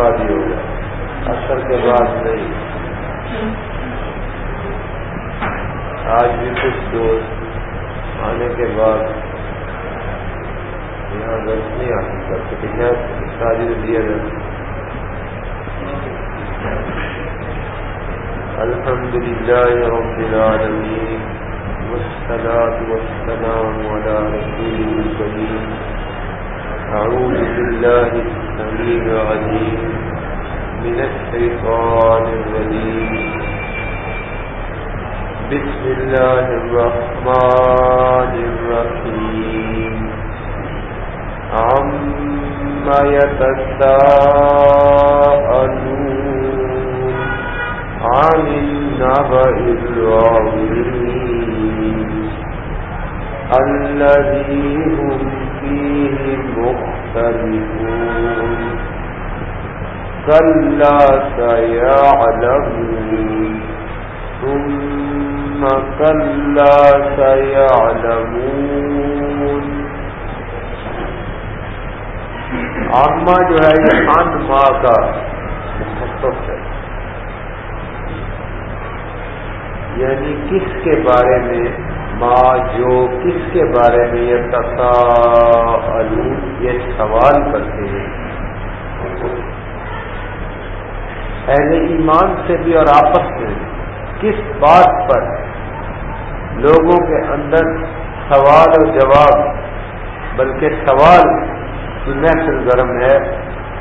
بعد ہی ہوگا اثر کے بعد نہیں۔ آج بھی کچھ دوست آنے کے بعد یہاں درد نہیں آ سکتا۔ شادی دیا جائے الحمد لله رب العالمين والصلاة والسلام على رسوله الكريم أعوذ بالله السميع العليم من الشيطان الرجيم. بسم الله الرحمن الرحيم. عما يتساءلون عن النبأ العظيم الذي هم مختلفون كلا سيعلمون. ثم كلا سيعلمون. عما جو ہے یہ ان ماں کا مخصص ہے. یعنی کس کے بارے میں ماں، جو کس کے بارے میں یہ تصا یہ سوال کرتے ہیں۔ اہل ایمان سے بھی اور آپس میں کس بات پر لوگوں کے اندر سوال اور جواب، بلکہ سوال کی محفل گرم ہے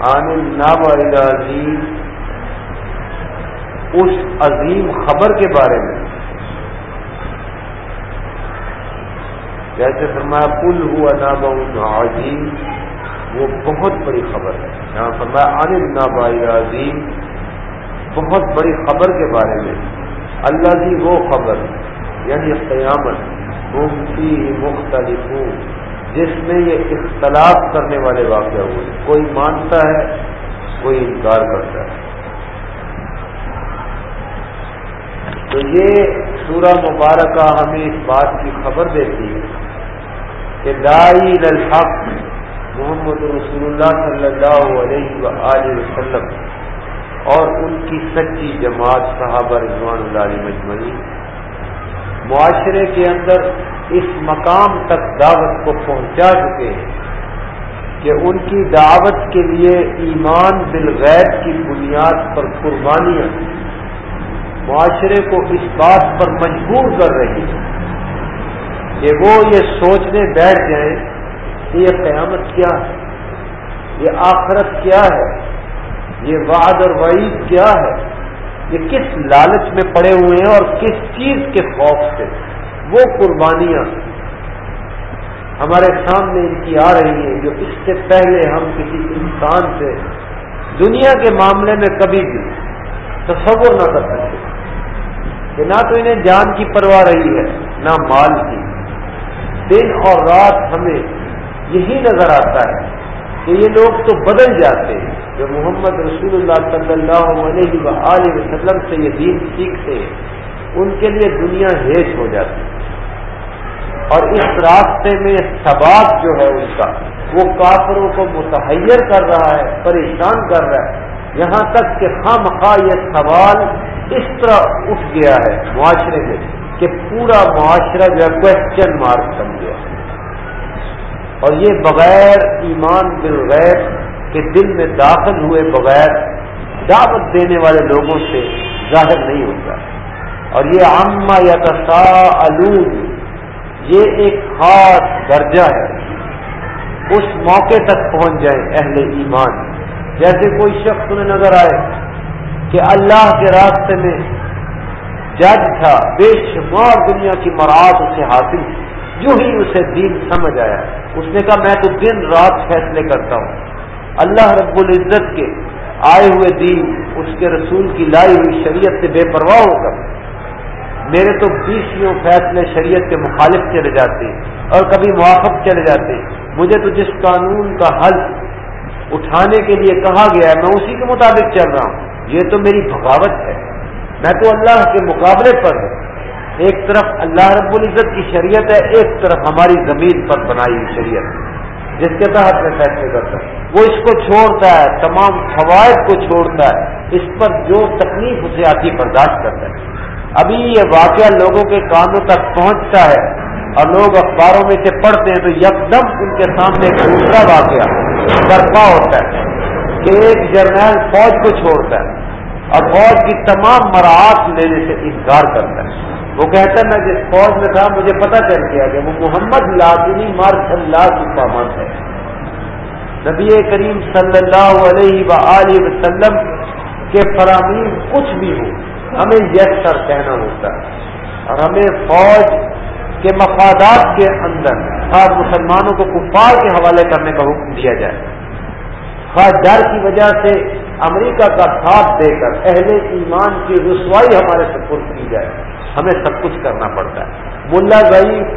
آن ناب عظیم اس عظیم خبر کے بارے میں۔ جیسے فرمایا پل ہوا ناب عظیم، وہ بہت بڑی خبر ہے۔ یہاں فرمایا، عن نابا عظیم بہت بڑی خبر کے بارے میں۔ اللہ کی وہ خبر یعنی قیامت مفتی مختلف جس میں یہ اختلاف کرنے والے واقع ہوئے۔ کوئی مانتا ہے، کوئی انکار کرتا ہے۔ تو یہ سورہ مبارکہ ہمیں اس بات کی خبر دیتی ہے۔ کہ دائی الحق محمد رسول اللہ صلی اللہ علیہ وسلم اور ان کی سچی جماعت صحابہ رضوان اللہ علیہ مجمعی معاشرے کے اندر اس مقام تک دعوت کو پہنچا چکے ہیں کہ ان کی دعوت کے لیے ایمان بالغیر کی بنیاد پر قربانیاں معاشرے کو اس بات پر مجبور کر رہی ہے کہ وہ یہ سوچنے بیٹھ جائیں کہ یہ قیامت کیا ہے؟ یہ آخرت کیا ہے؟ یہ وعد اور وعید کیا ہے؟ یہ کس لالچ میں پڑے ہوئے ہیں اور کس چیز کے خوف سے؟ وہ قربانیاں ہمارے سامنے ان کی آ رہی ہیں جو اس سے پہلے ہم کسی انسان سے دنیا کے معاملے میں کبھی بھی تصور نہ کر سکتے۔ کہ نہ تو انہیں جان کی پرواہ رہی ہے، نہ مال کی۔ دن اور رات ہمیں یہی نظر آتا ہے کہ یہ لوگ تو بدل جاتے ہیں۔ جو محمد رسول اللہ صلی اللہ علیہ وسلم سے یہ دین سیکھتے ہیں، ان کے لیے دنیا ہیش ہو جاتی ہے۔ اور اس راستے میں ثبات جو ہے ان کا، وہ کافروں کو متحیر کر رہا ہے، پریشان کر رہا ہے۔ یہاں تک کہ خام خواہ یہ سوال اس طرح اٹھ گیا ہے معاشرے میں۔ کہ پورا معاشرہ جو ہے کوشچن مارک بن گیا۔ اور یہ بغیر ایمان بالغیر کے دل میں داخل ہوئے بغیر دعوت دینے والے لوگوں سے ظاہر نہیں ہوتا۔ اور یہ عامہ یا تصا یہ ایک خاص درجہ ہے۔ اس موقع تک پہنچ جائیں اہل ایمان۔ جیسے کوئی شخص انہیں نظر آئے کہ اللہ کے راستے میں جج تھا، بے شمار دنیا کی مراد اسے حاصل جو ہی اسے دین سمجھ آیا۔ اس نے کہا، میں تو دن رات فیصلے کرتا ہوں۔ اللہ رب العزت کے آئے ہوئے دین، اس کے رسول کی لائی ہوئی شریعت سے بے پرواہ ہو کر۔ میرے تو بیسوں فیصلے شریعت کے مخالف چلے جاتے اور کبھی موافق چلے جاتے۔ مجھے تو جس قانون کا حل اٹھانے کے لیے کہا گیا ہے، میں اسی کے مطابق چل رہا ہوں۔ یہ تو میری بغاوت ہے۔ میں تو اللہ کے مقابلے پر ہوں۔ ایک طرف اللہ رب العزت کی شریعت ہے، ایک طرف ہماری زمین پر بنائی ہوئی شریعت جس کے تحت میں فیصلے کرتا ہوں۔ وہ اس کو چھوڑتا ہے، تمام فوائد کو چھوڑتا ہے۔ اس پر جو تکلیف اسے آتی، برداشت کرتا ہے۔ ابھی یہ واقعہ لوگوں کے کانوں تک پہنچتا ہے اور لوگ اخباروں میں سے پڑھتے ہیں تو یکدم ان کے سامنے ایک دوسرا واقعہ برپا ہوتا ہے کہ ایک جرنیل فوج کو چھوڑتا ہے۔ اور فوج کی تمام مراحت لینے سے انکار کرتا ہے۔ وہ کہتا ہے میں جس فوج میں تھا، مجھے پتہ چل گیا کہ وہ محمد لازمی مارش اللہ کی پابند ہے۔ نبی کریم صلی اللہ علیہ و وسلم کے فرامین کچھ بھی ہو، ہمیں یس سر کہنا ہوتا ہے۔ اور ہمیں فوج کے مفادات کے اندر، خاص مسلمانوں کو کفار کے حوالے کرنے کا حکم دیا جائے۔ خاص ڈر کی وجہ سے امریکہ کا ساتھ دے کر اہل ایمان کی رسوائی ہمارے سپر کی جائے۔ ہمیں سب کچھ کرنا پڑتا ہے۔ ملا ضعیف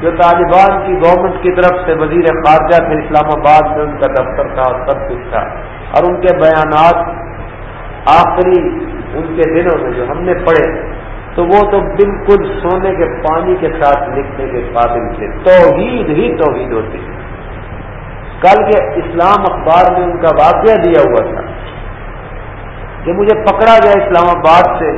جو طالبان کی گورنمنٹ کی طرف سے وزیر خارجہ تھے، اسلام آباد میں ان کا دفتر تھا اور سب کچھ تھا۔ اور ان کے بیانات آخری ان کے دنوں میں جو ہم نے پڑھے، تو وہ تو بالکل سونے کے پانی کے ساتھ لکھنے کے قابل تھے۔ توحید ہی توحید ہوتی۔ کل کے اسلام اخبار میں ان کا واقعہ دیا ہوا تھا کہ مجھے پکڑا گیا اسلام آباد سے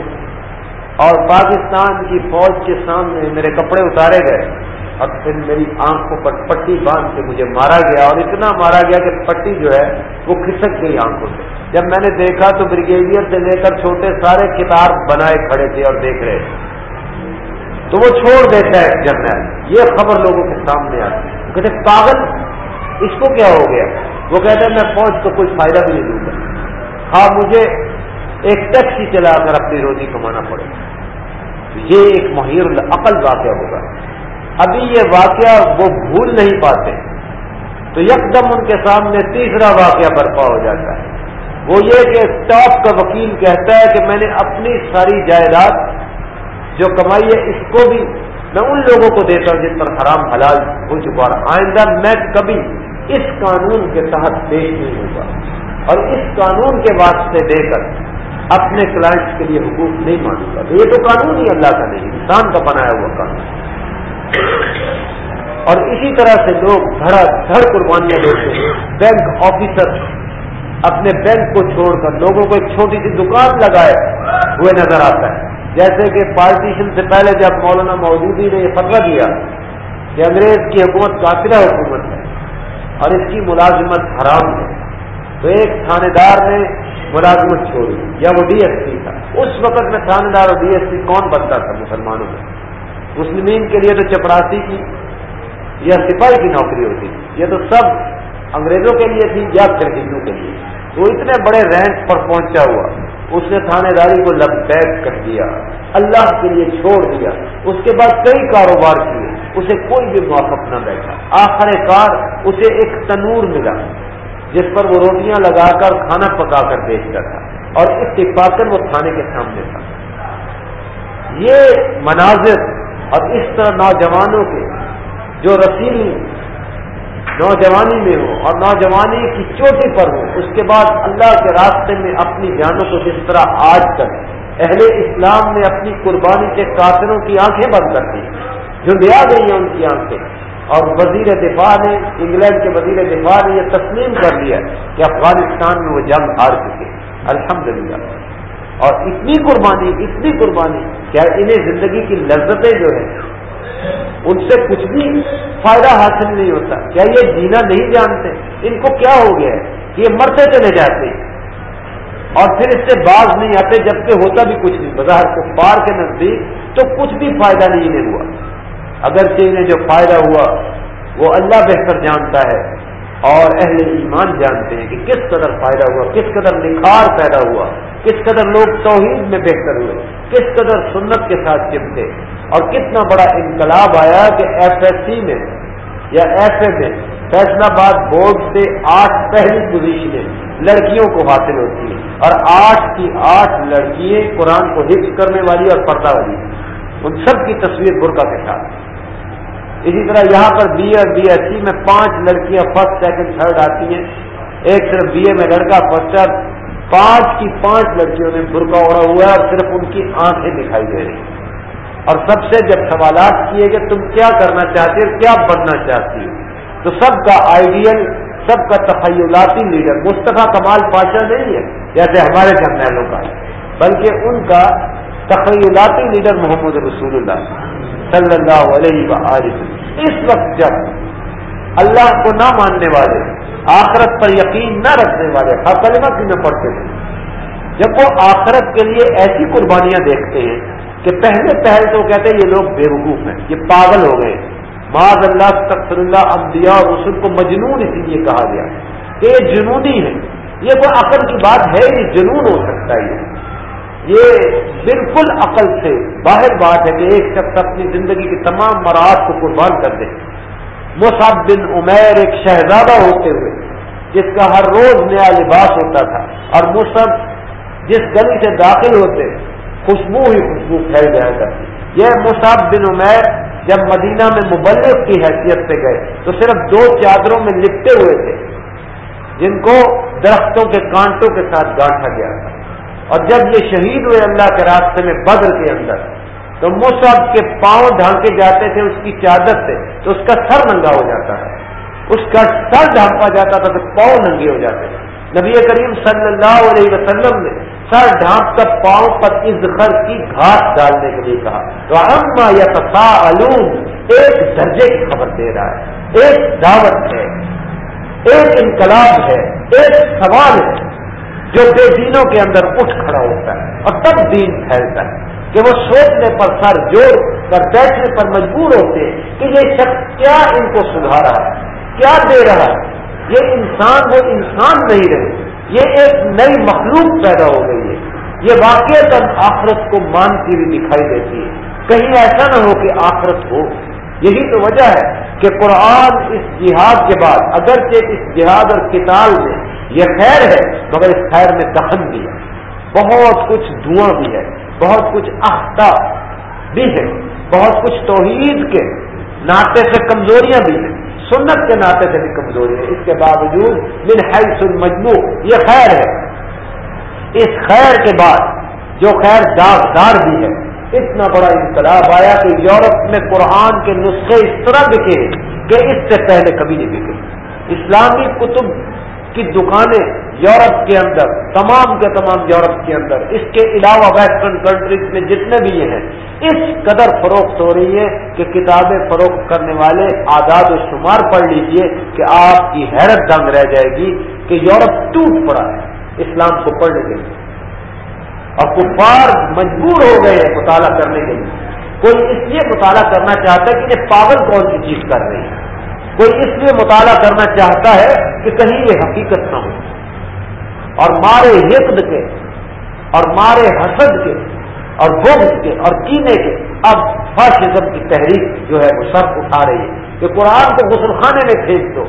اور پاکستان کی فوج کے سامنے میرے کپڑے اتارے گئے اور پھر میری آنکھوں پر پٹی باندھ کے مجھے مارا گیا اور اتنا مارا گیا کہ پٹی جو ہے وہ کھسک گئی آنکھوں سے۔ جب میں نے دیکھا تو بریگیڈیئر سے لے کر چھوٹے سارے کتاب بنائے کھڑے تھے اور دیکھ رہے تھے۔ تو وہ چھوڑ دیتا ہے جرنیل۔ یہ خبر لوگوں کے سامنے آتی۔ ہے کہتے پاگل اس کو کیا ہو گیا؟ وہ کہتے ہیں میں فوج کو کوئی فائدہ بھی نہیں دوں گا. ہاں مجھے ایک ٹیکسی چلا کر اپنی روزی کمانا پڑے۔ یہ ایک مہیر العقل واقعہ ہوگا۔ ابھی یہ واقعہ وہ بھول نہیں پاتے۔ تو یکدم ان کے سامنے تیسرا واقعہ برپا ہو جاتا ہے۔ وہ یہ کہ ٹاپ کا وکیل کہتا ہے کہ میں نے اپنی ساری جائیداد جو کمائی ہے، اس کو بھی میں ان لوگوں کو دیتا ہوں جن پر حرام حلال ہو چکا اور آئندہ میں کبھی اس قانون کے تحت پیش نہیں ہوگا اور اس قانون کے واسطے دے کر اپنے کلائنٹس کے لیے حقوق نہیں مانوں گا۔ تو یہ تو قانون ہی اللہ کا نہیں، انسان کا بنایا ہوا قانون۔ اور اسی طرح سے لوگ دھڑا دھڑ قربانیاں دیتے ہیں۔ بینک آفیسر اپنے بینک کو چھوڑ کر لوگوں کو ایک چھوٹی سی دکان لگائے ہوئے نظر آتا ہے۔ جیسے کہ پارٹیشن سے پہلے جب مولانا مودودی نے یہ فتویٰ دیا کہ انگریز کی حکومت کافرہ حکومت ہے اور اس کی ملازمت حرام ہے۔ تو ایک تھانے دار نے ملازمت چھوڑی یا وہ ڈی ایس پی تھا۔ اس وقت میں تھانے دار اور ڈی ایس پی کون بنتا تھا مسلمانوں میں؟ مسلمین کے لیے تو چپراسی کی، یا سپاہی کی نوکری ہوتی تھی۔ یہ تو سب انگریزوں کے لیے تھی، یا پھر ہندو کے لیے۔ تو اتنے بڑے رینک پر پہنچا ہوا۔ اس نے تھانے داری کو لبیک کر دیا، اللہ کے لیے چھوڑ دیا۔ اس کے بعد کئی کاروبار کیے، اسے کوئی بھی موقف نہ بیٹھا۔ آخر کار اسے ایک تنور ملا، جس پر وہ روٹیاں لگا کر کھانا پکا کر بیچتا تھا اور اتفاقن وہ کھانے کے سامنے تھا۔ یہ مناظر اور اس طرح نوجوانوں کے جو رسیل نوجوانی میں ہو اور نوجوانی کی چوٹی پر ہو، اس کے بعد اللہ کے راستے میں اپنی جانوں کو جس طرح آج تک اہل اسلام نے اپنی قربانی کے کافروں کی آنکھیں بند کر دی، جو دیا گئی ہیں ان کی آنکھیں۔ اور وزیر دفاع نے، انگلینڈ کے وزیر دفاع نے یہ تسلیم کر لیا کہ افغانستان میں وہ جنگ ہار چکے۔ الحمدللہ۔ اور اتنی قربانی اتنی قربانی، کیا انہیں زندگی کی لذتیں جو ہیں ان سے کچھ بھی فائدہ حاصل نہیں ہوتا۔ کیا یہ جینا نہیں جانتے؟ ان کو کیا ہو گیا ہے؟ کہ یہ مرتے چلے جاتے۔ ہیں اور پھر اس سے باز نہیں آتے، جبکہ ہوتا بھی کچھ نہیں۔ بظاہر کو کے نزدیک تو کچھ بھی فائدہ نہیں انہیں ہوا۔ اگرچہ انہیں جو فائدہ ہوا، وہ اللہ بہتر جانتا ہے۔ اور اہل ایمان جانتے ہیں کہ کس قدر فائدہ ہوا، کس قدر نکھار پیدا ہوا، کس قدر لوگ توحید میں بہتر ہوئے، کس قدر سنت کے ساتھ چپتے اور کتنا بڑا انقلاب آیا کہ ایف ایس سی میں یا ایف اے میں فیصلہ آباد بورڈ سے آٹھ پہلی پوزیشنیں لڑکیوں کو حاصل ہوتی ہیں۔ اور آٹھ کی آٹھ لڑکیاں قرآن کو حفظ کرنے والی اور پردہ والی۔ ان سب کی تصویر برقع کے ساتھ۔ اسی طرح یہاں پر B A B S C میں پانچ لڑکیاں فرسٹ سیکنڈ تھرڈ آتی ہیں۔ ایک صرف بی اے میں لڑکا فرسٹ پانچ کی پانچ لڑکیوں نے برقع اڑا ہوا ہے اور صرف ان کی آنکھیں دکھائی دے رہی اور سب سے جب سوالات کیے کہ تم کیا کرنا چاہتی ہو؟ کیا بننا چاہتی ہو؟ تو سب کا آئیڈیل سب کا تخیلاتی لیڈر مصطفیٰ کمال پاشا نہیں ہے، جیسے ہمارے جرنیلوں کا۔ بلکہ ان کا تخیلاتی لیڈر محمد رسول اللہ۔ صلی اللہ علیہ وسلم۔ اس وقت جب اللہ کو نہ ماننے والے، آخرت پر یقین نہ رکھنے والے کلمہ کی نہ پڑھتے تھے جب وہ آخرت کے لیے ایسی قربانیاں دیکھتے ہیں کہ پہلے پہل تو کہتے ہیں یہ لوگ بے وقوف ہیں، یہ پاگل ہو گئے۔ معاذ اللہ تقسر اللہ، انبیاء اور رسول کو مجنون اسی لیے کہا گیا۔ کہ یہ جنونی ہے۔ یہ کوئی عقل کی بات ہے یہ جنون ہو سکتا ہے یہ بالکل عقل سے باہر بات ہے کہ ایک شخص اپنی زندگی کی تمام مراد کو قربان کر دے۔ مصعب بن عمیر ایک شہزادہ ہوتے ہوئے، جس کا ہر روز نیا لباس ہوتا تھا۔ اور مصحف جس گلی سے داخل ہوتے، خوشبو ہی خوشبو پھیل جایا کرتی۔ یہ مصعب بن عمیر جب مدینہ میں مبلغ کی حیثیت سے گئے، تو صرف دو چادروں میں لپٹے ہوئے تھے، جن کو درختوں کے کانٹوں کے ساتھ گانٹا گیا تھا۔ اور جب یہ شہید ہوئے اللہ کے راستے میں بدر کے اندر، تو مصحف کے پاؤں ڈھانکے جاتے تھے اس کی چادر سے، تو اس کا سر ننگا ہو جاتا ہے۔ اس کا سر ڈھانپا جاتا تھا تو پاؤں ننگے ہو جاتے تھے۔ نبی کریم صلی اللہ علیہ وسلم نے سر ڈھانپ کر پاؤں پر ازخر کی گھاس ڈالنے کے لیے کہا۔ تو اما یا تصا علوم ایک درجے کی خبر دے رہا ہے، ایک دعوت ہے، ایک انقلاب ہے، ایک سوال ہے۔ جو بے دینوں کے اندر اٹھ کھڑا ہوتا ہے اور تب دین پھیلتا ہے کہ وہ سوچنے پر سر جوڑ کر بیٹھنے پر مجبور ہوتے ہیں کہ یہ شخص کیا ان کو سدھارا ہے، کیا دے رہا ہے۔ یہ انسان وہ انسان نہیں رہے، یہ ایک نئی مخلوق پیدا ہو گئی ہے۔ یہ واقع تب آخرت کو مانتی ہوئی دکھائی دیتی ہے۔ کہیں ایسا نہ ہو کہ آخرت ہو۔ یہی تو وجہ ہے کہ قرآن اس جہاد کے بعد، اگرچہ اس جہاد اور کتاب میں یہ خیر ہے، مگر اس خیر میں دخن بھی ہے۔ بہت کچھ دھواں بھی ہے، بہت کچھ اختا بھی ہے، بہت کچھ توحید کے ناطے سے کمزوریاں بھی ہیں۔ سنت کے ناطے سے بھی کمزوری ہے اس کے باوجود من حیث المجموع یہ خیر ہے۔ اس خیر کے بعد جو خیر داغدار بھی ہے، اتنا بڑا انقلاب آیا کہ یورپ میں قرآن کے نسخے اس طرح بکے کہ اس سے پہلے کبھی نہیں بکے۔ اسلامی کتب کی دکانیں یورپ کے اندر، تمام کے تمام یورپ کے اندر، اس کے علاوہ ویسٹرن کنٹریز میں جتنے بھی یہ ہیں، اس قدر فروخت ہو رہی ہے کہ کتابیں فروخت کرنے والے آداد و شمار پڑھ لیجیے کہ آپ کی حیرت دنگ رہ جائے گی کہ یورپ ٹوٹ پڑا ہے، اسلام کو پڑھنے کے لیے اور کفار مجبور ہو گئے ہیں مطالعہ کرنے کے لیے۔ کوئی اس لیے مطالعہ کرنا چاہتا ہے کہ یہ پاگل کون سی چیز کر رہی ہے کوئی اس لیے مطالعہ کرنا چاہتا ہے کہ کہیں یہ حقیقت نہ ہو۔ اور مارے حقد کے، اور مارے حسد کے، اور بغض کے، اور کینے کے، اب فاشزم کی تحریک جو ہے وہ سب اٹھا رہی ہے کہ قرآن کو غسل خانے میں پھینک دو۔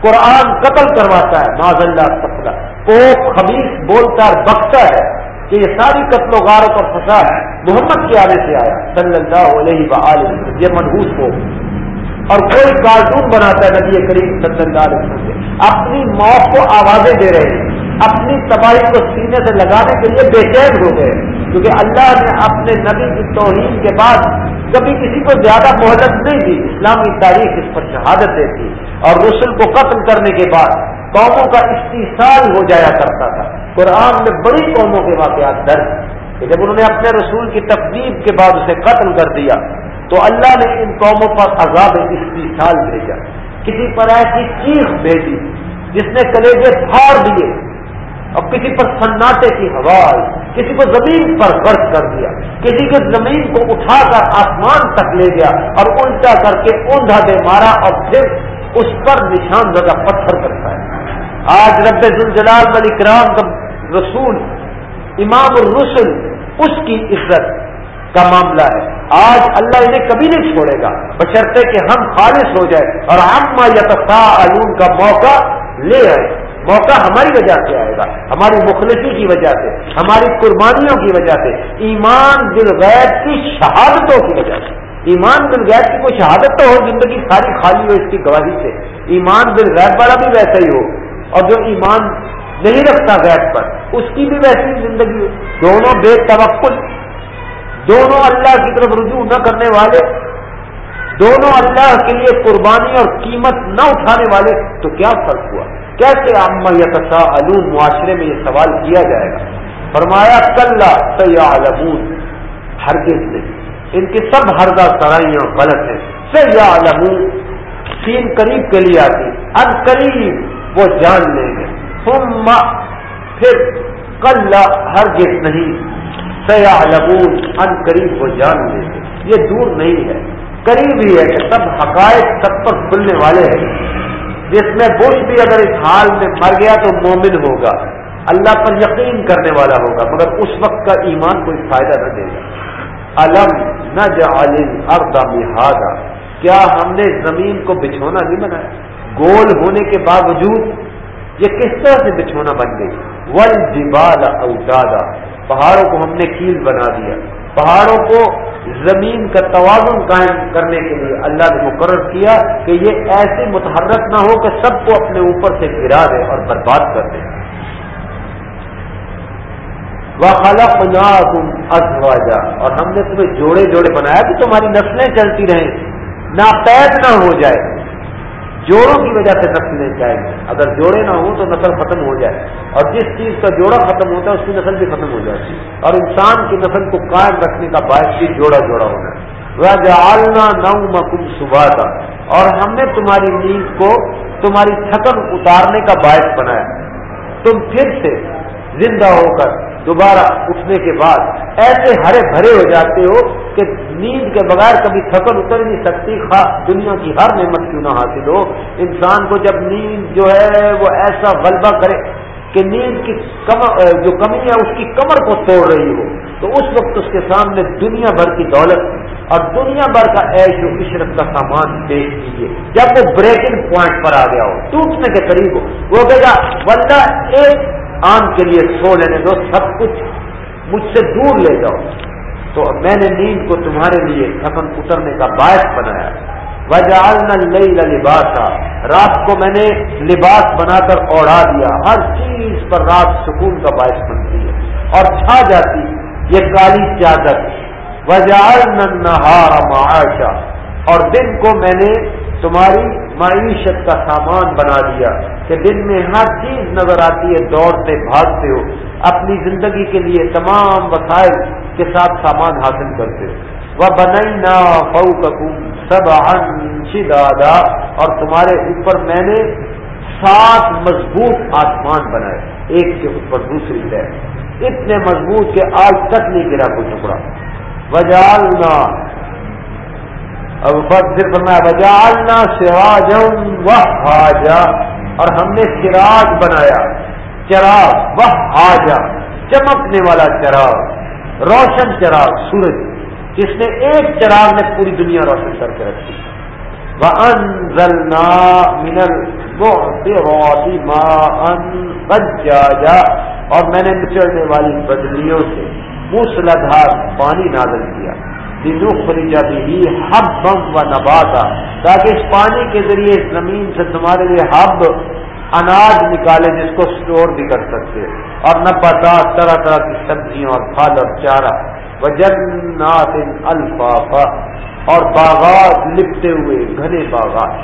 قرآن قتل کرواتا ہے ماض اللہ سفلا کو خبیص بولتا اور بکتا ہے کہ یہ ساری قتل و غارت اور فساد محمد کے آنے سے آیا۔ صلی اللہ علیہ وآلہ یہ منحوس ہو۔ اور کوئی کارٹون بناتا ہے نبی کریم صلی اللہ علیہ وسلم سے۔ اپنی موت کو آوازیں دے رہے ہیں۔ اپنی تباہی کو سینے سے لگانے کے لیے بے چین ہو گئے۔ کیونکہ اللہ نے اپنے نبی کی توہین کے بعد کبھی کسی کو زیادہ مہلت نہیں دی اسلامی تاریخ اس پر شہادت دیتی۔ اور رسول کو قتل کرنے کے بعد قوموں کا استحصال ہو جایا کرتا تھا۔ قرآن میں بڑی قوموں کے واقعات درج کہ جب انہوں نے اپنے رسول کی تقدیب کے بعد اسے قتل کر دیا تو اللہ نے ان قوموں پر عذاب استحصال بھیجا۔ کسی پر ایسی چیخ بھیجی، جس نے کلیجے پھاڑ دیے، اور کسی پر سناٹے کی ہوا آئی، کسی کو زمین پر غرض کر دیا، کسی کے زمین کو اٹھا کر آسمان تک لے گیا اور الٹا کر کے اوندھا دے مارا اور پھر اس پر نشان زدہ پتھر کرتا ہے آج رب الجلال ملک کرام کا رسول، امام الرسل، اس کی عزت کا معاملہ ہے۔ آج اللہ انہیں کبھی نہیں چھوڑے گا۔ بشرطے کہ ہم خالص ہو جائے اور ہم یتفا علوم کا موقع لے آئے موقع ہماری وجہ سے آئے گا ہماری مخلصی کی وجہ سے، ہماری قربانیوں کی وجہ سے۔ ایمان بالغیب کی شہادتوں کی وجہ سے۔ ایمان بالغیب کی کوئی شہادت تو ہو زندگی ساری خالی ہو اس کی گواہی سے۔ ایمان بالغیب والا بھی ویسا ہی ہو۔ اور جو ایمان نہیں رکھتا غیب پر، اس کی بھی ویسی زندگی ہو۔ دونوں بے توقل۔ دونوں اللہ کی طرف رجوع نہ کرنے والے، دونوں اللہ کے لیے قربانی اور قیمت نہ اٹھانے والے، تو کیا فرق ہوا؟ کیسے اما یا تصا معاشرے میں یہ سوال کیا جائے گا۔ فرمایا کل سیالمون ہرگز نہیں۔ ان کی سب ہردہ سرائیاں غلط ہیں۔ سیالمون سین قریب کے لیے آتی۔ ان قریب، وہ جان لیں گے۔ پھر کل ہرگز نہیں۔ سیالمون ان قریب وہ جان لیں گے۔ یہ دور نہیں ہے۔ قریب ہی ہے کہ سب حقائق سب پر کھلنے والے ہیں۔ جس میں بش بھی اگر اس حال میں مر گیا تو مومن ہوگا۔ اللہ پر یقین کرنے والا ہوگا، مگر اس وقت کا ایمان کوئی فائدہ نہ دے گا۔ علم نہ جالم اردا محاذا کیا ہم نے زمین کو بچھونا نہیں بنایا؟ گول ہونے کے باوجود یہ کس طرح سے بچھونا بن گئی؟ ول جبال اوتادا۔ پہاڑوں کو ہم نے کیل بنا دیا۔ پہاڑوں کو زمین کا توازن قائم کرنے کے لیے اللہ نے مقرر کیا کہ یہ ایسی متحرک نہ ہو کہ سب کو اپنے اوپر سے گرا دے اور برباد کر دے۔ وہ خلق تم ازواجا اور ہم نے تمہیں جوڑے جوڑے بنایا کہ تمہاری نسلیں چلتی رہیں۔ ناپید نہ ہو جائے۔ جوڑوں کی وجہ سے نسلیں جائیں گے اگر جوڑے نہ ہوں تو نسل ختم ہو جائے۔ اور جس چیز کا جوڑا ختم ہوتا ہے، اس کی نسل بھی ختم ہو جاتی ہے۔ اور انسان کی نسل کو قائم رکھنے کا باعث بھی جوڑا جوڑا ہونا ہے۔ وہ جالنا نو مکم صبح کا اور ہم نے تمہاری نیند کو تمہاری تھکن اتارنے کا باعث بنایا۔ تم پھر سے زندہ ہو کر دوبارہ اٹھنے کے بعد ایسے ہرے بھرے ہو جاتے ہو کہ نیند کے بغیر کبھی تھکن اتر نہیں سکتی دنیا کی ہر نعمت کیوں نہ حاصل ہو۔ انسان کو جب نیند جو ہے وہ ایسا غلبہ کرے کہ نیند کی کمر جو کمی ہے، اس کی کمر کو توڑ رہی ہو، تو اس وقت اس کے سامنے دنیا بھر کی دولت اور دنیا بھر کا ایش و عشرت کا سامان دیکھ لیجیے جب وہ بریکنگ پوائنٹ پر آ گیا ہو، ٹوٹنے کے قریب ہو، وہ کہے گا بندہ ایک آم کے لیے سو لینے دو، سب کچھ مجھ سے دور لے جاؤ۔ تو میں نے نیند کو تمہارے لیے تھکن اترنے کا باعث بنایا۔ وجہ لباسا۔ رات کو میں نے لباس بنا کر اوڑھا دیا۔ ہر چیز پر رات سکون کا باعث بنتی ہے۔ اور چھا جاتی، یہ کالی چادر وجہ نہار معاشا۔ اور دن کو میں نے تمہاری معیشت کا سامان بنا دیا کہ دن میں ہر چیز نظر آتی ہے، دوڑتے، بھاگتے ہو۔ اپنی زندگی کے لیے تمام وسائل کے ساتھ سامان حاصل کرتے ہو۔ وہ بنائی نہ سب دادا اور تمہارے اوپر میں نے سات مضبوط آسمان بنائے، ایک کے اوپر دوسری طے۔ اتنے مضبوط کہ آج تک نہیں گرا کوئی ٹکڑا۔ وجالنا اب پھر فرمایا بجالنا سراجم وہ آجا اور ہم نے چراغ بنایا، چراغ وہ آجا چمکنے والا چراغ، روشن چراغ، سورج۔ جس نے ایک چراغ نے پوری دنیا روشن کر کے رکھی۔ وہ انزلنا منل روتی ماں جا اور میں نے نچڑنے والی بدلیوں سے موسلادھار پانی نازل کیا۔ بھی ہب بم و نباتا تاکہ اس پانی کے ذریعے زمین سے تمہارے لیے ہب اناج نکالے جس کو سٹور بھی کر سکتے۔ اور نباتا طرح طرح کی سبزیاں اور پھل اور چارہ۔ وجنات الفافا اور باغات لپٹے ہوئے گھنے باغات۔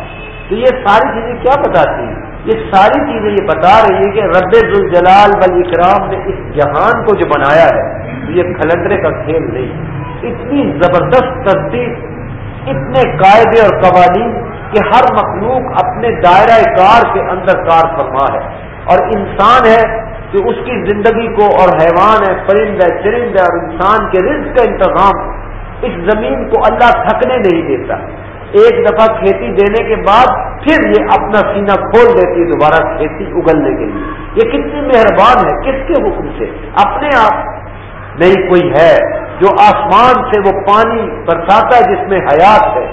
تو یہ ساری چیزیں کیا بتاتی ہیں؟ یہ ساری چیزیں یہ بتا رہی ہے کہ رب الجلال بل اکرام نے اس جہان کو جو بنایا ہے، یہ کھلندرے کا کھیل نہیں۔ اتنی زبردست تصدیق، اتنے قاعدے اور قوانین کہ ہر مخلوق اپنے دائرہ کار کے اندر کار فرما ہے۔ اور انسان ہے کہ اس کی زندگی کو اور حیوان ہے پرند ہے چرند ہے اور انسان کے رزق کا انتظام اس زمین کو اللہ تھکنے نہیں دیتا۔ ایک دفعہ کھیتی دینے کے بعد پھر یہ اپنا سینہ کھول دیتی ہے دوبارہ کھیتی اگلنے کے لیے۔ یہ کتنی مہربان ہے، کس کے حکم سے؟ اپنے آپ نہیں، کوئی ہے۔ جو آسمان سے وہ پانی برساتا ہے جس میں حیات ہے،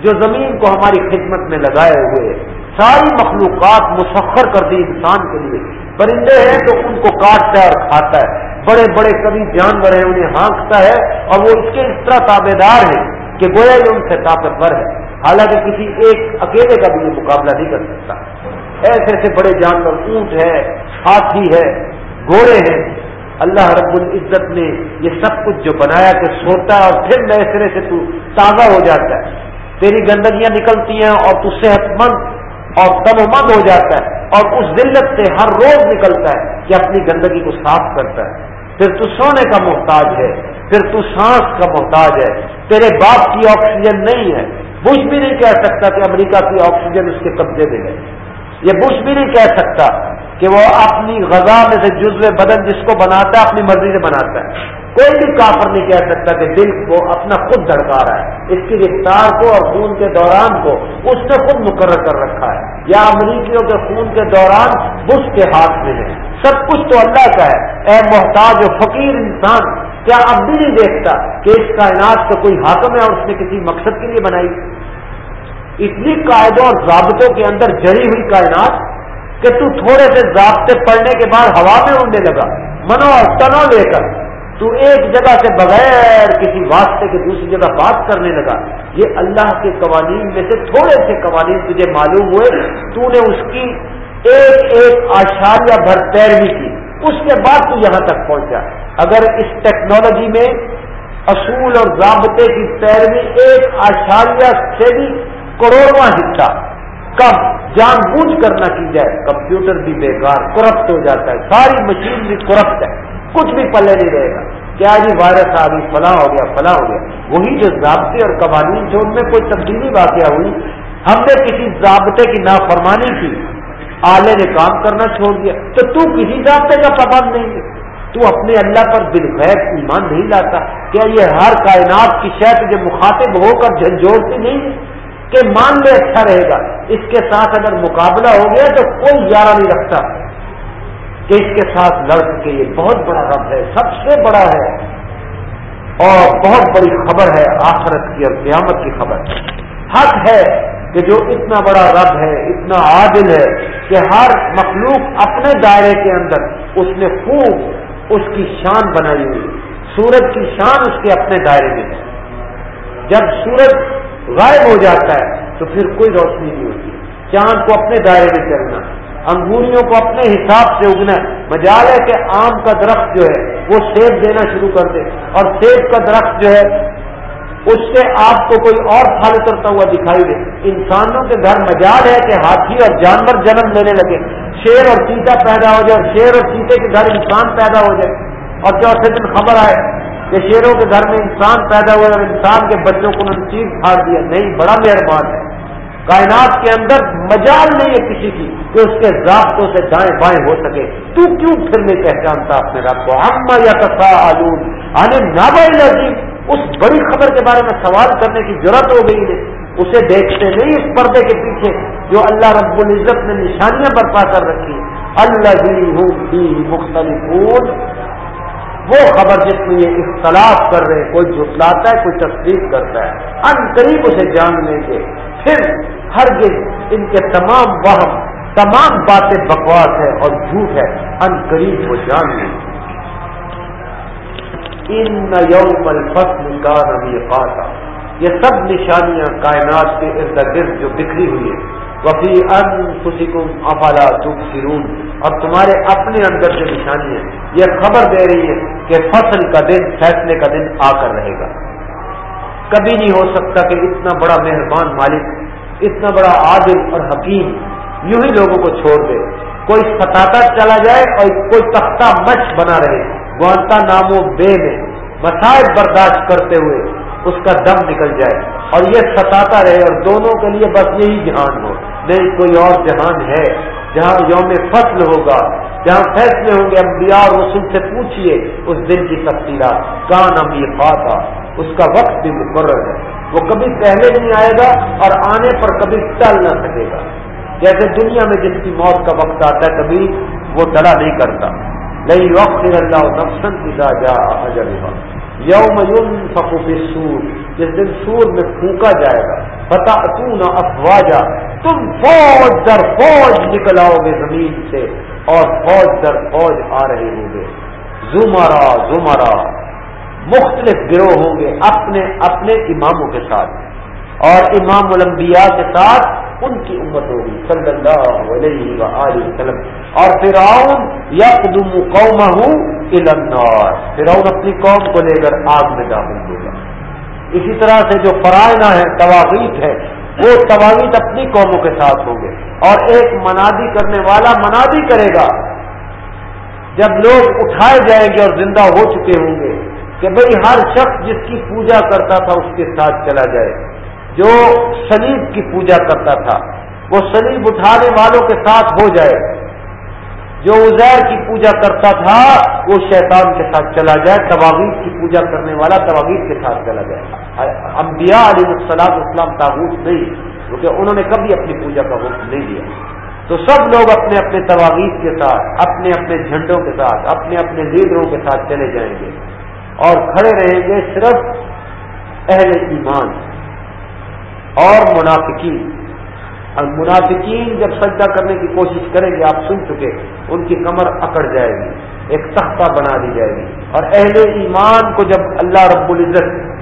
جو زمین کو ہماری خدمت میں لگائے ہوئے ساری مخلوقات مسخر کر دی انسان کے لیے۔ پرندے ہیں تو ان کو کاٹتا ہے اور کھاتا ہے۔ بڑے بڑے کبھی جانور ہیں، انہیں ہانکتا ہے اور وہ اس کے اس طرح تابے دار ہیں کہ گویا یہ ان سے طاقتور ہے۔ حالانکہ کسی ایک اکیلے کا بھی یہ مقابلہ نہیں کر سکتا۔ ایسے ایسے بڑے جانور اونٹ ہے ہاتھی ہے گھوڑے ہیں۔ اللہ رب العزت نے یہ سب کچھ جو بنایا کہ سوتا ہے اور پھر نئے سرے سے تو تازہ ہو جاتا ہے۔ تیری گندگیاں نکلتی ہیں اور تو صحت مند اور تن و مند ہو جاتا ہے اور اس ذلت سے ہر روز نکلتا ہے کہ اپنی گندگی کو صاف کرتا ہے۔ پھر تو سونے کا محتاج ہے، پھر تو سانس کا محتاج ہے۔ تیرے باپ کی آکسیجن نہیں ہے۔ بش بھی نہیں کہہ سکتا کہ امریکہ کی آکسیجن اس کے قبضے میں ہے۔ یہ بش بھی نہیں کہہ سکتا کہ وہ اپنی غذا میں سے جزو بدن جس کو بناتا ہے، اپنی مرضی سے بناتا ہے۔ کوئی بھی کافر نہیں کہہ سکتا کہ دل کو اپنا خود دھڑکا رہا ہے۔ اس کی رفتار کو اور خون کے دوران کو اس نے خود مقرر کر رکھا ہے۔ یا امریکیوں کے خون کے دوران بش کے ہاتھ میں ہے۔ سب کچھ تو اللہ کا ہے۔ اے محتاج و فقیر انسان، کیا اب بھی نہیں دیکھتا کہ اس کائنات کا کوئی حاکم ہے اور اس نے کسی مقصد کے لیے بنائی؟ اتنی قاعدوں اور ضابطوں کے اندر جڑی ہوئی کائنات کہ تو تھوڑے سے ضابطے پڑنے کے بعد ہوا میں اڑنے لگا۔ منو اور تنو لے کر تو ایک جگہ سے بغیر کسی واسطے کے دوسری جگہ بات کرنے لگا۔ یہ اللہ کے قوانین میں سے تھوڑے سے قوانین تجھے معلوم ہوئے۔ تو نے اس کی ایک ایک آشاریہ بھر پیروی کی۔ اس کے بعد تو یہاں تک پہنچا۔ اگر اس ٹیکنالوجی میں اصول اور ضابطے کی پیروی ایک آشاریہ سے بھی کروڑواں حصہ کب جان بوجھ کر نہ کی جائے، کمپیوٹر بھی بیکار کرپٹ ہو جاتا ہے، ساری مشین بھی کرپٹ ہے، کچھ بھی پلے نہیں رہے گا۔ کیا جی وائرس آ گئی، فلاں ہو گیا، فلاں ہو گیا۔ وہی جو ضابطے اور قوانین جو ان میں کوئی تبدیلی واقع ہوئی، ہم نے کسی ضابطے کی نافرمانی کی، آلے نے کام کرنا چھوڑ دیا۔ تو تو کسی ضابطے کا پابند نہیں ہے۔ تو اپنے اللہ پر بالغیر ایمان نہیں لاتا۔ کیا یہ ہر کائنات کی شہد جو مخاطب ہو کر جھنجھوڑتی نہیں ہے؟ کہ مان لے اچھا رہے گا۔ اس کے ساتھ اگر مقابلہ ہو گیا تو کوئی یارہ نہیں رکھتا کہ اس کے ساتھ لڑ سکے۔ یہ بہت بڑا رب ہے، سب سے بڑا ہے۔ اور بہت بڑی خبر ہے آخرت کی اور قیامت کی خبر۔ حق ہے کہ جو اتنا بڑا رب ہے، اتنا عادل ہے کہ ہر مخلوق اپنے دائرے کے اندر اس نے خوب اس کی شان بنائی ہوئی۔ سورج کی شان اس کے اپنے دائرے میں ہے۔ جب سورج غائب ہو جاتا ہے، تو پھر کوئی روشنی نہیں ہوتی۔ چاند کو اپنے دائرے میں چلنا، انگوریوں کو اپنے حساب سے اگنا، مجال ہے کہ آم کا درخت جو ہے، وہ سیب دینا شروع کر دے۔ اور سیب کا درخت جو ہے، اس سے آپ کو کوئی اور پھل کرتا ہوا دکھائی دے۔ انسانوں کے گھر مجال ہے کہ ہاتھی اور جانور جنم لینے لگے۔ شیر اور چیتا پیدا ہو جائے اور شیر اور چیتے کے گھر انسان پیدا ہو جائے۔ اور چوتھے دن خبر آئے کہ شیروں کے گھر میں انسان پیدا ہوا اور انسان کے بچوں کو انہوں نے چیز پھاڑ دیا۔ نہیں، بڑا مہربان ہے۔ کائنات کے اندر مجال نہیں ہے کسی کی کہ اس کے ضابطوں سے دائیں بائیں ہو سکے۔ تو کیوں پھر نہیں پہچانتا اپنے رب کو؟ اما یا کسا آلود آنے نابائی عظیم اس بڑی خبر کے بارے میں سوال کرنے کی ضرورت ہو گئی ہے۔ اسے دیکھتے نہیں، اس پردے کے پیچھے جو اللہ رب العزت نے نشانیاں برپا کر رکھی۔ اللہ بھی مختلف وہ خبر جس میں یہ اختلاف کر رہے کوئی جھٹلاتا ہے، کوئی تصدیق کرتا ہے۔ ان قریب اسے جان لیں گے پھر ہر ان کے تمام وہم، تمام باتیں بکواس ہے اور جھوٹ ہے ان قریب وہ جان لیں گے ان یوم الفصل کا نمی یہ سب نشانیاں کائنات کے ارد گرد جو بکھری ہوئی ہے وفی ان خوشی افالا تبصرون۔ اور تمہارے اپنے اندر جو نشانی ہے، یہ خبر دے رہی ہے کہ فصل کا دن فیصلے کا دن آ کر رہے گا۔ کبھی نہیں ہو سکتا کہ اتنا بڑا مہربان مالک، اتنا بڑا عادل اور حکیم یوں ہی لوگوں کو چھوڑ دے۔ کوئی ستاتا چلا جائے اور کوئی تختہ مچ بنا رہے۔ گوانتا نامو بے میں۔ مسائل برداشت کرتے ہوئے اس کا دم نکل جائے۔ اور یہ ستاتا رہے اور دونوں کے لیے بس یہی جہان ہو۔ نہیں کوئی اور جہان ہے جہاں یوم فصل ہوگا، جہاں فیصلے ہوں گے انبیاء اور رسول سے پوچھئے اس دن کی تفصیلات۔ کان اب یہ پاتا اس کا وقت بھی مقرر ہے۔ وہ کبھی پہلے نہیں آئے گا اور آنے پر کبھی ٹل نہ سکے گا۔ جیسے دنیا میں جن کی موت کا وقت آتا ہے، کبھی وہ ڈرا نہیں کرتا۔ نہیں وقت اللہ نفسن کی جا اجر یوم یوم فقوف سور جس دن سور میں پھونکا جائے گا۔ پتا اتونا افواجا تم فوج در فوج نکل آؤ گے زمین سے، اور فوج در فوج آ رہے ہوں گے۔ زمرا زمرا۔ مختلف گروہ ہوں گے اپنے اپنے اماموں کے ساتھ۔ اور امام الانبیاء کے ساتھ ان کی امت ہوگی، صلی اللہ علیہ وآلہ وسلم۔ اور فرعون یقدم قومہ النار۔ فرعون اپنی قوم کو لے کر آگ میں داخل ہوگا اسی طرح سے جو فرائنا ہے تواغیت ہے وہ تواغیت اپنی قوموں کے ساتھ ہوں گے۔ اور ایک منادی کرنے والا منادی کرے گا۔ جب لوگ اٹھائے جائیں گے اور زندہ ہو چکے ہوں گے کہ بھئی ہر شخص جس کی پوجا کرتا تھا، اس کے ساتھ چلا جائے۔ جو سلیب کی پوجا کرتا تھا، وہ سلیب اٹھانے والوں کے ساتھ ہو جائے۔ جو ازیر کی پوجا کرتا تھا، وہ شیطان کے ساتھ چلا جائے تواغیر کی پوجا کرنے والا تواغیر کے ساتھ چلا جائے۔ انبیاء علیہ السلام اسلام تعبت نہیں، کیونکہ انہوں نے کبھی اپنی پوجا کا وقت نہیں دیا۔ تو سب لوگ اپنے اپنے تواغیر کے ساتھ، اپنے اپنے جھنڈوں کے ساتھ، اپنے اپنے لیڈروں کے ساتھ چلے جائیں گے۔ اور کھڑے رہیں گے صرف اہل ایمان۔ اور منافقین۔ اور منافقین جب سجدہ کرنے کی کوشش کریں گے، آپ سن چکے، ان کی کمر اکڑ جائے گی، ایک تختہ بنا دی جائے گی۔ اور اہل ایمان کو جب اللہ رب العزت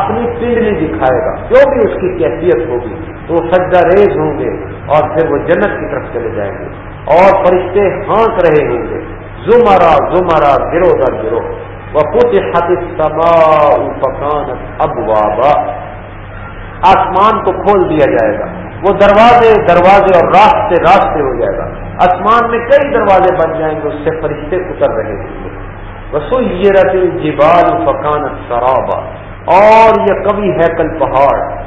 اپنی پنڈلی دکھائے گا، جو بھی اس کی کیفیت ہوگی، تو وہ سجدہ ریز ہوں گے اور پھر وہ جنت کی طرف چلے جائیں گے۔ اور فرشتے ہانک رہے ہوں گے، زمرا زمرا گرو در گرو وہ کچھ حادث پکان اب آسمان کو کھول دیا جائے گا۔ وہ دروازے دروازے اور راستے راستے ہو جائے گا۔ آسمان میں کئی دروازے بن جائیں گے، اس سے فرشتے اتر رہے ہوں گے۔ وسو یہ رتی جبال فقان سرابا۔ اور یہ کبھی ہیکل پہاڑ،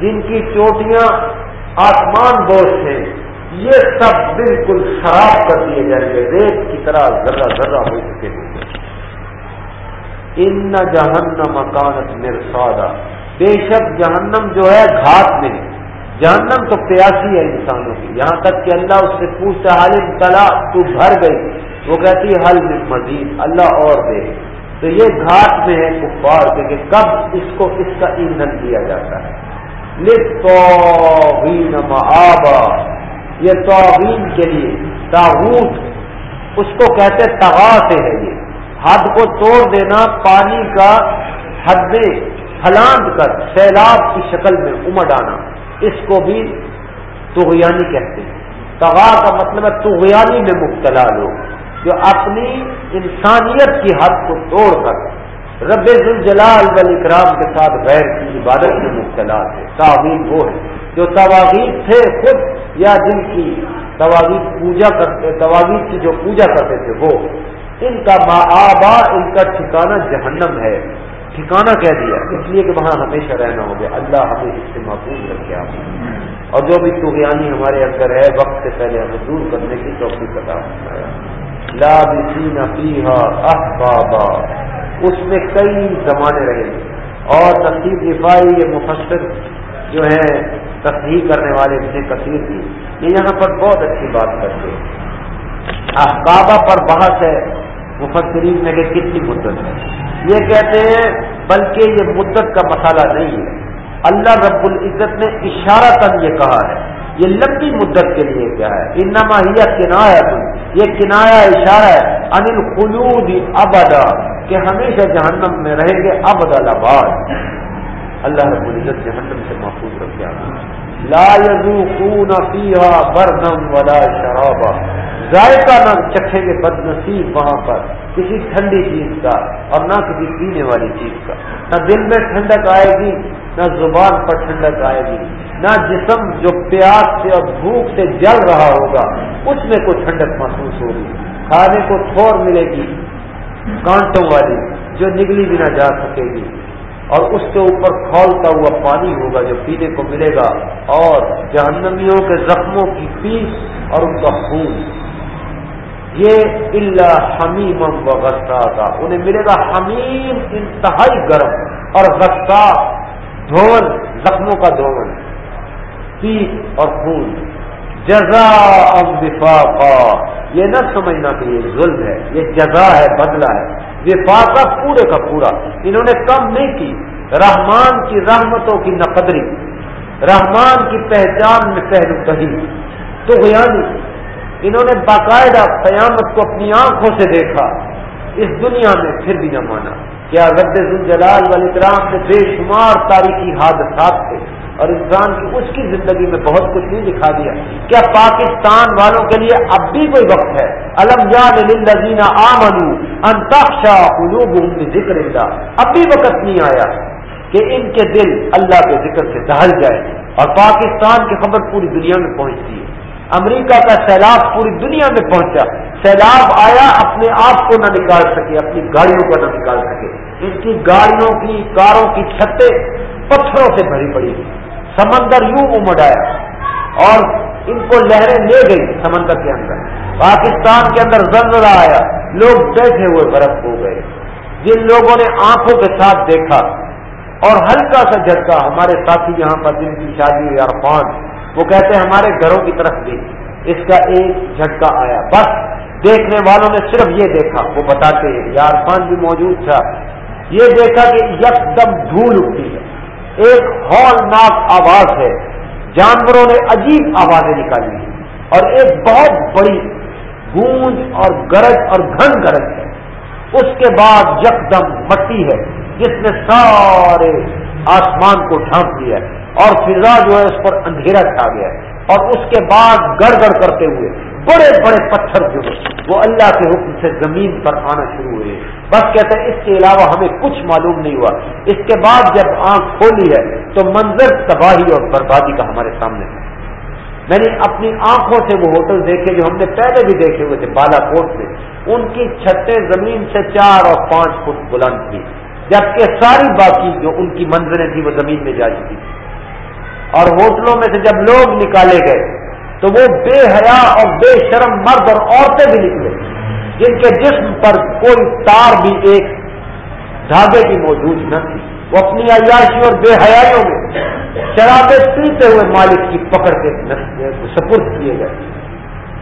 جن کی چوٹیاں آسمان دوست ہیں، یہ سب بالکل خراب کر دیے جائیں گے۔ ریت کی طرح ذرا ذرا ہو چکے ہوں گے۔ ان جہنم مکانت مرسادہ بے شک جہنم جو ہے گھاٹ میں جہنم تو پیاسی ہے انسانوں کی۔ یہاں تک کہ اللہ اس سے پوچھتا حال تلا تو بھر گئی۔ وہ کہتی حل میں مزید، اللہ اور دے۔ تو یہ گھاٹ میں ہے کفار کے کہ کب اس کو، اس کا ایندھن دیا جاتا ہے۔ توین آبا یہ توین کے لیے تاغوت، اس کو کہتے تغا سے ہے یہ۔ حد کو توڑ دینا، پانی کا حد پھلاند کر سیلاب کی شکل میں امڈ آنا۔ اس کو بھی تغیانی کہتے ہیں۔ تغا کا مطلب ہے تغیانی میں مبتلا لوگ جو اپنی انسانیت کی حد کو توڑ کر رب الجلال والاکرام کے ساتھ غیر کی عبادت میں مبتلا تھے۔ تعویل وہ ہے جو تواغیر تھے خود یا جن کی تواغیر پوجا کرتے تواغیر کی جو پوجا کرتے تھے وہ۔ ان کا آبا ان کا ٹھکانا جہنم ہے۔ ٹھکانا کہہ دیا اس لیے کہ وہاں ہمیشہ رہنا ہوگا اللہ ہمیں اس سے محفوظ رکھے آپ۔ اور جو بھی توغیانی ہمارے اندر ہے، وقت سے پہلے ہمیں دور کرنے کی چوکی پتا لا پیہا احبابا۔ اس میں کئی زمانے رہے اور تصدیق رفائی یہ مفسر جو ہے تصدیق کرنے والے ابن کثیر کی، یہ یہاں پر بہت اچھی بات کرتے ہیں۔ احبابہ پر بحث ہے۔ مفسرین میں کہ کتنی مدت ہے؟ یہ کہتے ہیں بلکہ یہ مدت کا مسئلہ نہیں ہے۔ اللہ رب العزت نے اشارہ تن یہ کہا ہے، یہ لمبی مدت کے لیے کیا ہے۔ انما ہی کنایا یہ کنایا اشارہ ہے انل خلود ابدا، کہ ہمیشہ جہنم میں رہیں گے ابد الباد اللہ رب العزت جہنم سے محفوظ رکھے۔ لا يذوقون فيها بردا ولا شرابا۔ ذائقہ نہ چکھیں گے بد نصیب وہاں پر کسی ٹھنڈی چیز کا اور نہ کسی پینے والی چیز کا۔ نہ دل میں ٹھنڈک آئے گی، نہ زبان پر ٹھنڈک آئے گی، نہ جسم جو پیاس سے اور بھوک سے جل رہا ہوگا، اس میں کوئی ٹھنڈک محسوس ہوگی۔ کھانے کو تھوڑ ملے گی، کانٹوں والی جو نگلی بھی نہ جا سکے گی۔ اور اس کے اوپر کھولتا ہوا پانی ہوگا جو پینے کو ملے گا اور جہنمیوں کے زخموں کی پیس اور ان کا خون۔ یہ اللہ حمیم و غصہ انہیں ملے گا حمیم انتہائی گرم اور غصہ دھون زخموں کا دھون پیس اور خون۔ جزا وفاقا۔ یہ نہ سمجھنا کہ یہ ظلم ہے، یہ جزا ہے، بدلہ ہے۔ وفاقہ پورے کا پورا۔ انہوں نے کم نہیں کی، رحمان کی رحمتوں کی نقدری، رحمان کی پہچان میں پہلو کہیں تو انہوں نے باقاعدہ قیامت کو اپنی آنکھوں سے دیکھا، اس دنیا میں پھر بھی نہ مانا۔ کیا رد جلال والی اکرام میں بے شمار تاریخی حادثات تھے اور انسان کی اس کی زندگی میں بہت کچھ نہیں دکھا دیا؟ کیا پاکستان والوں کے لیے اب بھی کوئی وقت ہے؟ الم جان آمنو انتاخشا قلوب ذکر اب بھی وقت نہیں آیا کہ ان کے دل اللہ کے ذکر سے دہل جائے اور پاکستان کی خبر پوری دنیا میں پہنچتی۔ ہے امریکہ کا سیلاب پوری دنیا میں پہنچا۔ سیلاب آیا، اپنے آپ کو نہ نکال سکے، اپنی گاڑیوں کو نہ نکال سکے۔ ان کی گاڑیوں کی، کاروں کی چھتیں پتھروں سے بھری پڑی۔ سمندر یوں امڈ آیا اور ان کو لہریں لے گئی سمندر کے اندر۔ پاکستان کے اندر زلزلہ آیا۔ لوگ بیٹھے ہوئے برف ہو گئے۔ جن لوگوں نے آنکھوں کے ساتھ دیکھا اور ہلکا سا جھٹکا، ہمارے ساتھی یہاں پر جن کی شادی عرفان۔ وہ کہتے ہیں ہمارے گھروں کی طرف بھی اس کا ایک جھٹکا آیا۔ بس دیکھنے والوں نے صرف یہ دیکھا، وہ بتاتے ہیں یا عرفان بھی موجود تھا۔ یہ دیکھا کہ یک دم دھول اٹھتی ہے۔ ایک ہال ناک آواز ہے۔ جانوروں نے عجیب آوازیں نکالی۔ ہیں اور ایک بہت بڑی گونج اور گرج اور گھن گرج ہے۔ اس کے بعد یکدم مٹی ہے، جس نے سارے آسمان کو ڈھانپ دیا ہے۔ اور فضا جو ہے اس پر اندھیرا چھا گیا اور اس کے بعد گڑ گڑ کرتے ہوئے بڑے بڑے پتھر جو ہیں، وہ اللہ کے حکم سے زمین پر آنا شروع ہوئے۔ بس کہتے ہیں، اس کے علاوہ ہمیں کچھ معلوم نہیں ہوا۔ اس کے بعد جب آنکھ کھولی ہے، تو منظر تباہی اور بربادی کا ہمارے سامنے ہے۔ میں نے اپنی آنکھوں سے وہ ہوٹل دیکھے جو ہم نے پہلے بھی دیکھے ہوئے تھے بالا کوٹ سے ان کی چھتیں زمین سے چار اور پانچ فٹ بلند تھی جبکہ ساری باقی جو ان کی منظریں تھیں، وہ زمین میں جا چکی۔ تھی اور ہوٹلوں میں سے جب لوگ نکالے گئے تو وہ بے حیا اور بے شرم مرد اور عورتیں بھی نکلے۔ جن کے جسم پر کوئی تار بھی ایک دھاگے کی موجود نہ تھی۔ وہ اپنی عیاشی اور بے حیاوں میں شرابے پیتے ہوئے مالک کی پکڑ کے سپرد کیے گئے۔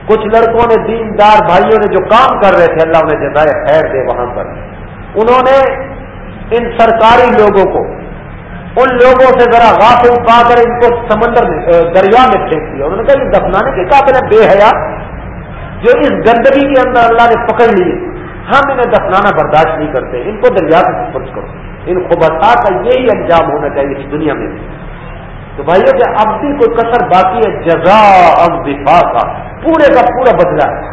کچھ لڑکوں نے دیندار بھائیوں نے جو کام کر رہے تھے، اللہ انہیں جزائے خیر دے وہاں پر۔ انہوں نے ان سرکاری لوگوں کو ان لوگوں سے ذرا غافل پا کر ان کو سمندر میں دریا میں پھینک دیا۔ انہوں نے کہا، یہ دفنانے کے قابل بے حیا۔ جو اس گندگی کے اندر اللہ نے پکڑ لیے ہم انہیں دفنانا برداشت نہیں کرتے۔ ان کو دریا میں سپرد کرو۔ ان خبرتا کا یہی انجام ہونا چاہیے اس دنیا میں۔ تو بھائیو، کہ اب بھی کوئی کثر باقی ہے جزا اب دفاع کا۔ پورے کا پورا بدلا ہے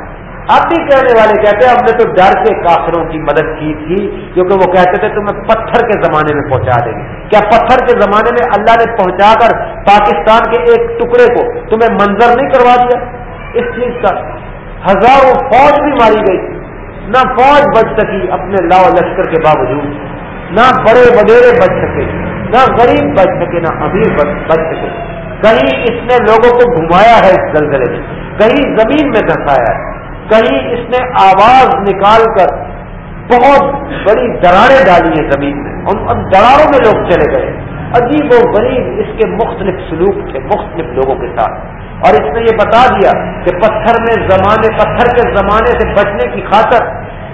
اب بھی کہنے والے کہتے ہیں ہم نے تو ڈر کے کافروں کی مدد کی تھی، کیونکہ وہ کہتے تھے، تمہیں پتھر کے زمانے میں پہنچا دیں گے۔ کیا پتھر کے زمانے میں اللہ نے پہنچا کر پاکستان کے ایک ٹکڑے کو تمہیں منظر نہیں کروا دیا؟ اس چیز کا ہزاروں فوج بھی ماری گئی۔ نہ فوج بچ سکی اپنے لاؤ لشکر کے باوجود، نہ بڑے وڈیرے بچ سکے، نہ غریب بچ سکے، نہ امیر بچ سکے۔ کہیں اس نے لوگوں کو گھمایا ہے اس زلزلے میں؟ کہیں زمین میں دھسایا ہے؟ کہیں اس نے آواز نکال کر بہت بڑی دراڑیں ڈالی ہیں زمین میں۔ ان دراروں میں لوگ چلے گئے۔ عجیب و غریب اس کے مختلف سلوک تھے، مختلف لوگوں کے ساتھ۔ اور اس نے یہ بتا دیا کہ پتھر میں زمانے، پتھر کے زمانے سے بچنے کی خاطر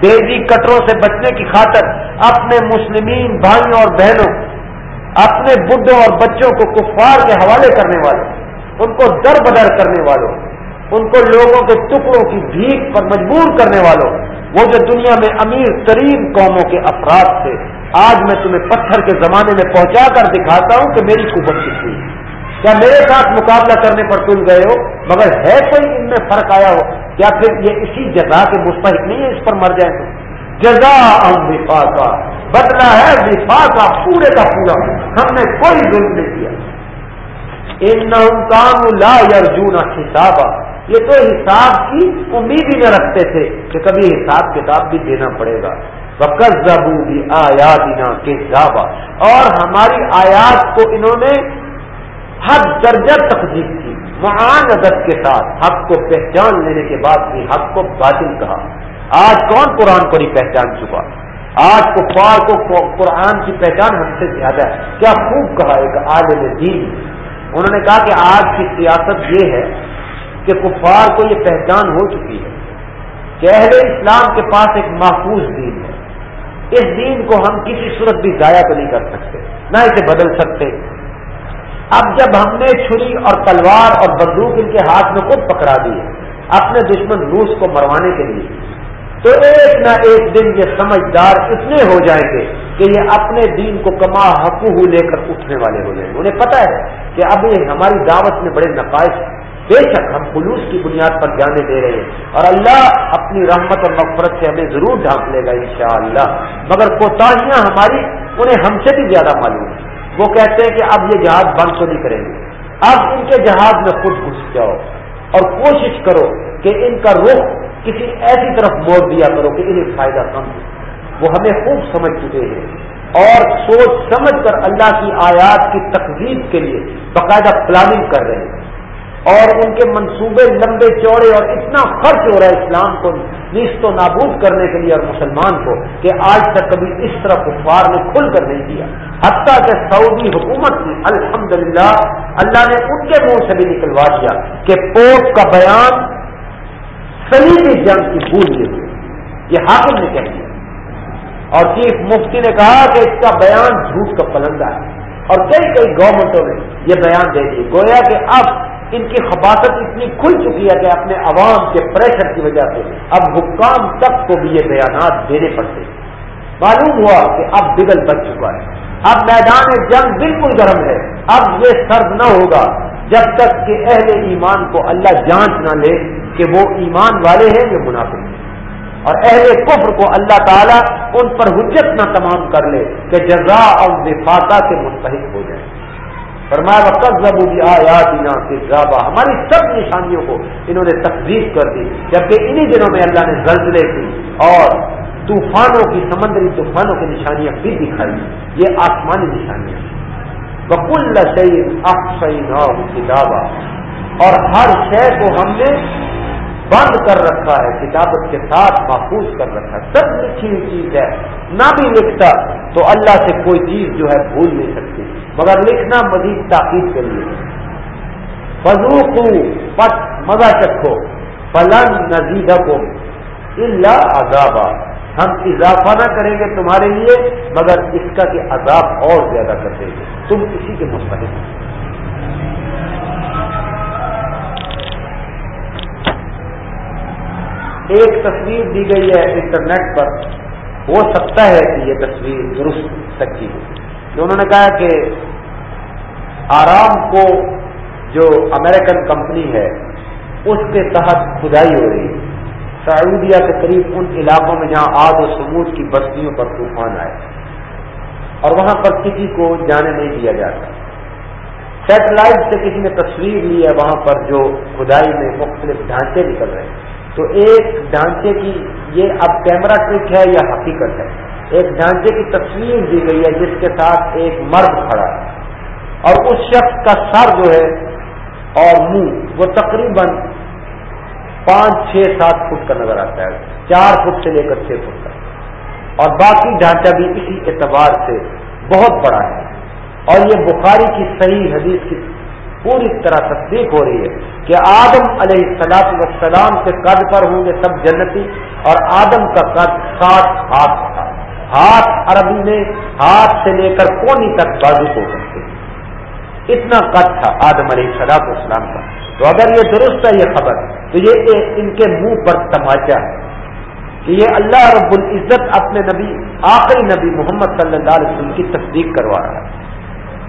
بیزی کٹروں سے بچنے کی خاطر اپنے مسلمین بھائیوں اور بہنوں، اپنے بڈھوں اور بچوں کو کفار کے حوالے کرنے والوں ان کو در بدر کرنے والوں ان کو لوگوں کے ٹکڑوں کی بھیک پر مجبور کرنے والوں، وہ جو دنیا میں امیر ترین قوموں کے افراد تھے، آج میں تمہیں پتھر کے زمانے میں پہنچا کر دکھاتا ہوں کہ میری قوت کتنی کیا میرے ساتھ مقابلہ کرنے پر تم گئے ہو؟ مگر ہے کوئی ان میں فرق آیا ہو؟ کیا پھر یہ اسی جزا کے مستحق نہیں ہے اس پر مر جائیں تو جزا وفا کا بدلا ہے وفا پورے کا پورا۔ ہم نے کوئی ظلم نہیں کیا۔ ان کام لا یارجونا حسابہ یہ تو حساب کی امید ہی نہ رکھتے تھے کہ کبھی حساب کتاب بھی دینا پڑے گا۔ بکر بھی آیا دینا کے اور ہماری آیات کو انہوں نے حد درجہ تقزیب کی، معاندت کے ساتھ حق کو پہچان لینے کے بعد بھی حق کو باطل کہا۔ آج کون قرآن کو نہیں پہچان چکا؟ آج کو پار کو قرآن کی پہچان ہم سے زیادہ ہے۔ کیا خوب کہا ایک عالم دین انہوں نے کہا کہ آج کی سیاست یہ ہے کہ کفار کو یہ پہچان ہو چکی ہے کہ اہل اسلام کے پاس ایک محفوظ دین ہے۔ اس دین کو ہم کسی صورت بھی ضائع تو نہیں کر سکتے، نہ اسے بدل سکتے۔ اب جب ہم نے چھری اور تلوار اور بندوق ان کے ہاتھ میں خود پکڑا دی ہے اپنے دشمن روس کو مروانے کے لیے، تو ایک نہ ایک دن یہ سمجھدار اتنے ہو جائیں گے کہ یہ اپنے دین کو کما حقوق لے کر اٹھنے والے ہو جائیں گے۔ انہیں پتا ہے کہ اب یہ ہماری دعوت میں بڑے نقائص بے شک ہم خلوص کی بنیاد پر جانے دے رہے ہیں۔ اور اللہ اپنی رحمت اور مغفرت سے ہمیں ضرور ڈھانپ لے گا انشاءاللہ۔ مگر کوتاہیاں ہماری انہیں ہم سے بھی زیادہ معلوم ہیں۔ وہ کہتے ہیں کہ اب یہ جہاز بند تو نہیں کریں گے۔ اب ان کے جہاز میں خود گھس جاؤ۔ اور کوشش کرو کہ ان کا رخ کسی ایسی طرف موڑ دیا کرو کہ انہیں فائدہ کم ہو۔ وہ ہمیں خوب سمجھ چکے ہیں۔ اور سوچ سمجھ کر اللہ کی آیات کی تقزیب کے لیے باقاعدہ پلاننگ کر رہے ہیں۔ اور ان کے منصوبے لمبے چوڑے اور اتنا خرچ ہو رہا ہے اسلام کو نیست و نابود کرنے کے لیے اور مسلمان کو کہ آج تک کبھی اس طرح کفار نے کھل کر نہیں دیا۔ حتیٰ کہ سعودی حکومت نے الحمدللہ اللہ نے ان کے منہ سے بھی نکلوا دیا کہ پوپ کا بیان سلیبی جنگ کی بھول لیے ہوئے یہ حاکم نے کہہ دیا۔ اور چیف مفتی نے کہا کہ اس کا بیان جھوٹ کا پلندہ ہے۔ اور کئی کئی گورنمنٹوں نے یہ بیان دے دی۔ گویا کہ اب ان کی خباست اتنی کھل چکی ہے کہ اپنے عوام کے پریشر کی وجہ سے اب حکام تک کو بھی یہ بیانات دینے پڑتے معلوم ہوا کہ اب بگل بچ چکا ہے۔ اب میدان جنگ بالکل گرم ہے۔ اب یہ سرد نہ ہوگا جب تک کہ اہل ایمان کو اللہ جانچ نہ لے کہ وہ ایمان والے ہیں یا منافع ہیں۔ اور اہل کفر کو اللہ تعالیٰ ان پر حجت نہ تمام کر لے کہ جزا اور وفاقہ کے مستحق ہو جائے۔ فرمایا وقت ضبوی آیات سے ہماری سب نشانیوں کو انہوں نے تقزیب کر دی، جبکہ انہی دنوں میں اللہ نے زلزلے کی اور طوفانوں کی، سمندری طوفانوں کی نشانیاں بھی دکھائی۔ یہ آسمانی نشانیاں بکل شعیب افسین کتابہ اور ہر شے کو ہم نے بند کر رکھا ہے، کتابت کے ساتھ محفوظ کر رکھا ہے۔ سب لکھی ہوئی چیز ہے، نہ بھی لکھتا تو اللہ سے کوئی چیز جو ہے بھول نہیں سکتی۔ مگر لکھنا مزید تاکید کے لیے۔ فضو کو پت مزہ چکھو۔ پلن نزید کو اللہ عذابہ ہم اضافہ نہ کریں گے تمہارے لیے، مگر اس کا کہ عذاب اور زیادہ کر دیں گے۔ تم اسی کے مستحق ایک تصویر دی گئی ہے انٹرنیٹ پر۔ ہو سکتا ہے کہ یہ تصویر درست سچی ہے انہوں نے کہا کہ آرام کو جو امریکن کمپنی ہے، اس کے تحت کھدائی ہو رہی ہے۔ سعودیہ کے قریب ان علاقوں میں جہاں آگ و سمود کی بستیوں پر طوفان آئے۔ اور وہاں پر کسی کو جانے نہیں دیا جاتا۔ سیٹلائٹ سے کسی نے تصویر لی ہے وہاں پر جو کھدائی میں مختلف ڈھانچے نکل رہے ہیں۔ تو ایک ڈھانچے کی یہ اب کیمرہ ٹرک ہے یا حقیقت ہے؟ ایک ڈھانچے کی تصویر دی گئی ہے جس کے ساتھ ایک مرد کھڑا ہے۔ اور اس شخص کا سر جو ہے اور منہ، وہ تقریباً پانچ، چھ، سات فٹ کا نظر آتا ہے، چار فٹ سے لے کر چھ فٹ کا اور باقی ڈھانچہ بھی اسی اعتبار سے بہت بڑا ہے۔ اور یہ بخاری کی صحیح حدیث کی پوری طرح تصدیق ہو رہی ہے کہ آدم علیہ السلاط وسلام کے قد پر ہوں گے سب جنتی اور آدم کا قد سات ہاتھ تھا۔ ہاتھ عربی میں ہاتھ سے لے کر کونی تک بازو ہو سکتے اتنا قد تھا آدم علیہ السلاط والسلام کا۔ تو اگر یہ درست ہے یہ خبر، تو یہ ایک ان کے منہ پر تماچا ہے کہ یہ اللہ رب العزت اپنے نبی، آخری نبی محمد صلی اللہ علیہ وسلم کی تصدیق کروا رہا ہے۔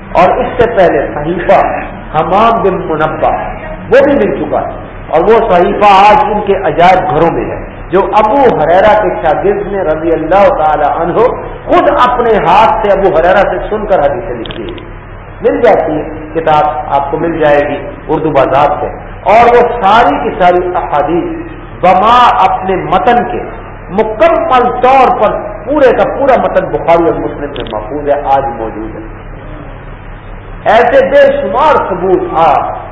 اور اس سے پہلے صحیفہ حمام بن منبع، وہ بھی مل چکا ہے۔ اور وہ صحیفہ آج ان کے عجائب گھروں میں ہے۔ جو ابو حریرا کے شاگرد نے رضی اللہ تعالی عنہ خود اپنے ہاتھ سے ابو حریرا سے سن کر حدیثیں لکھی ہے مل جاتی ہے، کتاب آپ کو مل جائے گی، اردو بازار سے۔ اور وہ ساری کی ساری احادیث بما اپنے متن کے مکمل طور پر پورے کا پورا متن بخاری اور مسلم میں محفوظ ہے، آج موجود ہے۔ ایسے بے شمار ثبوت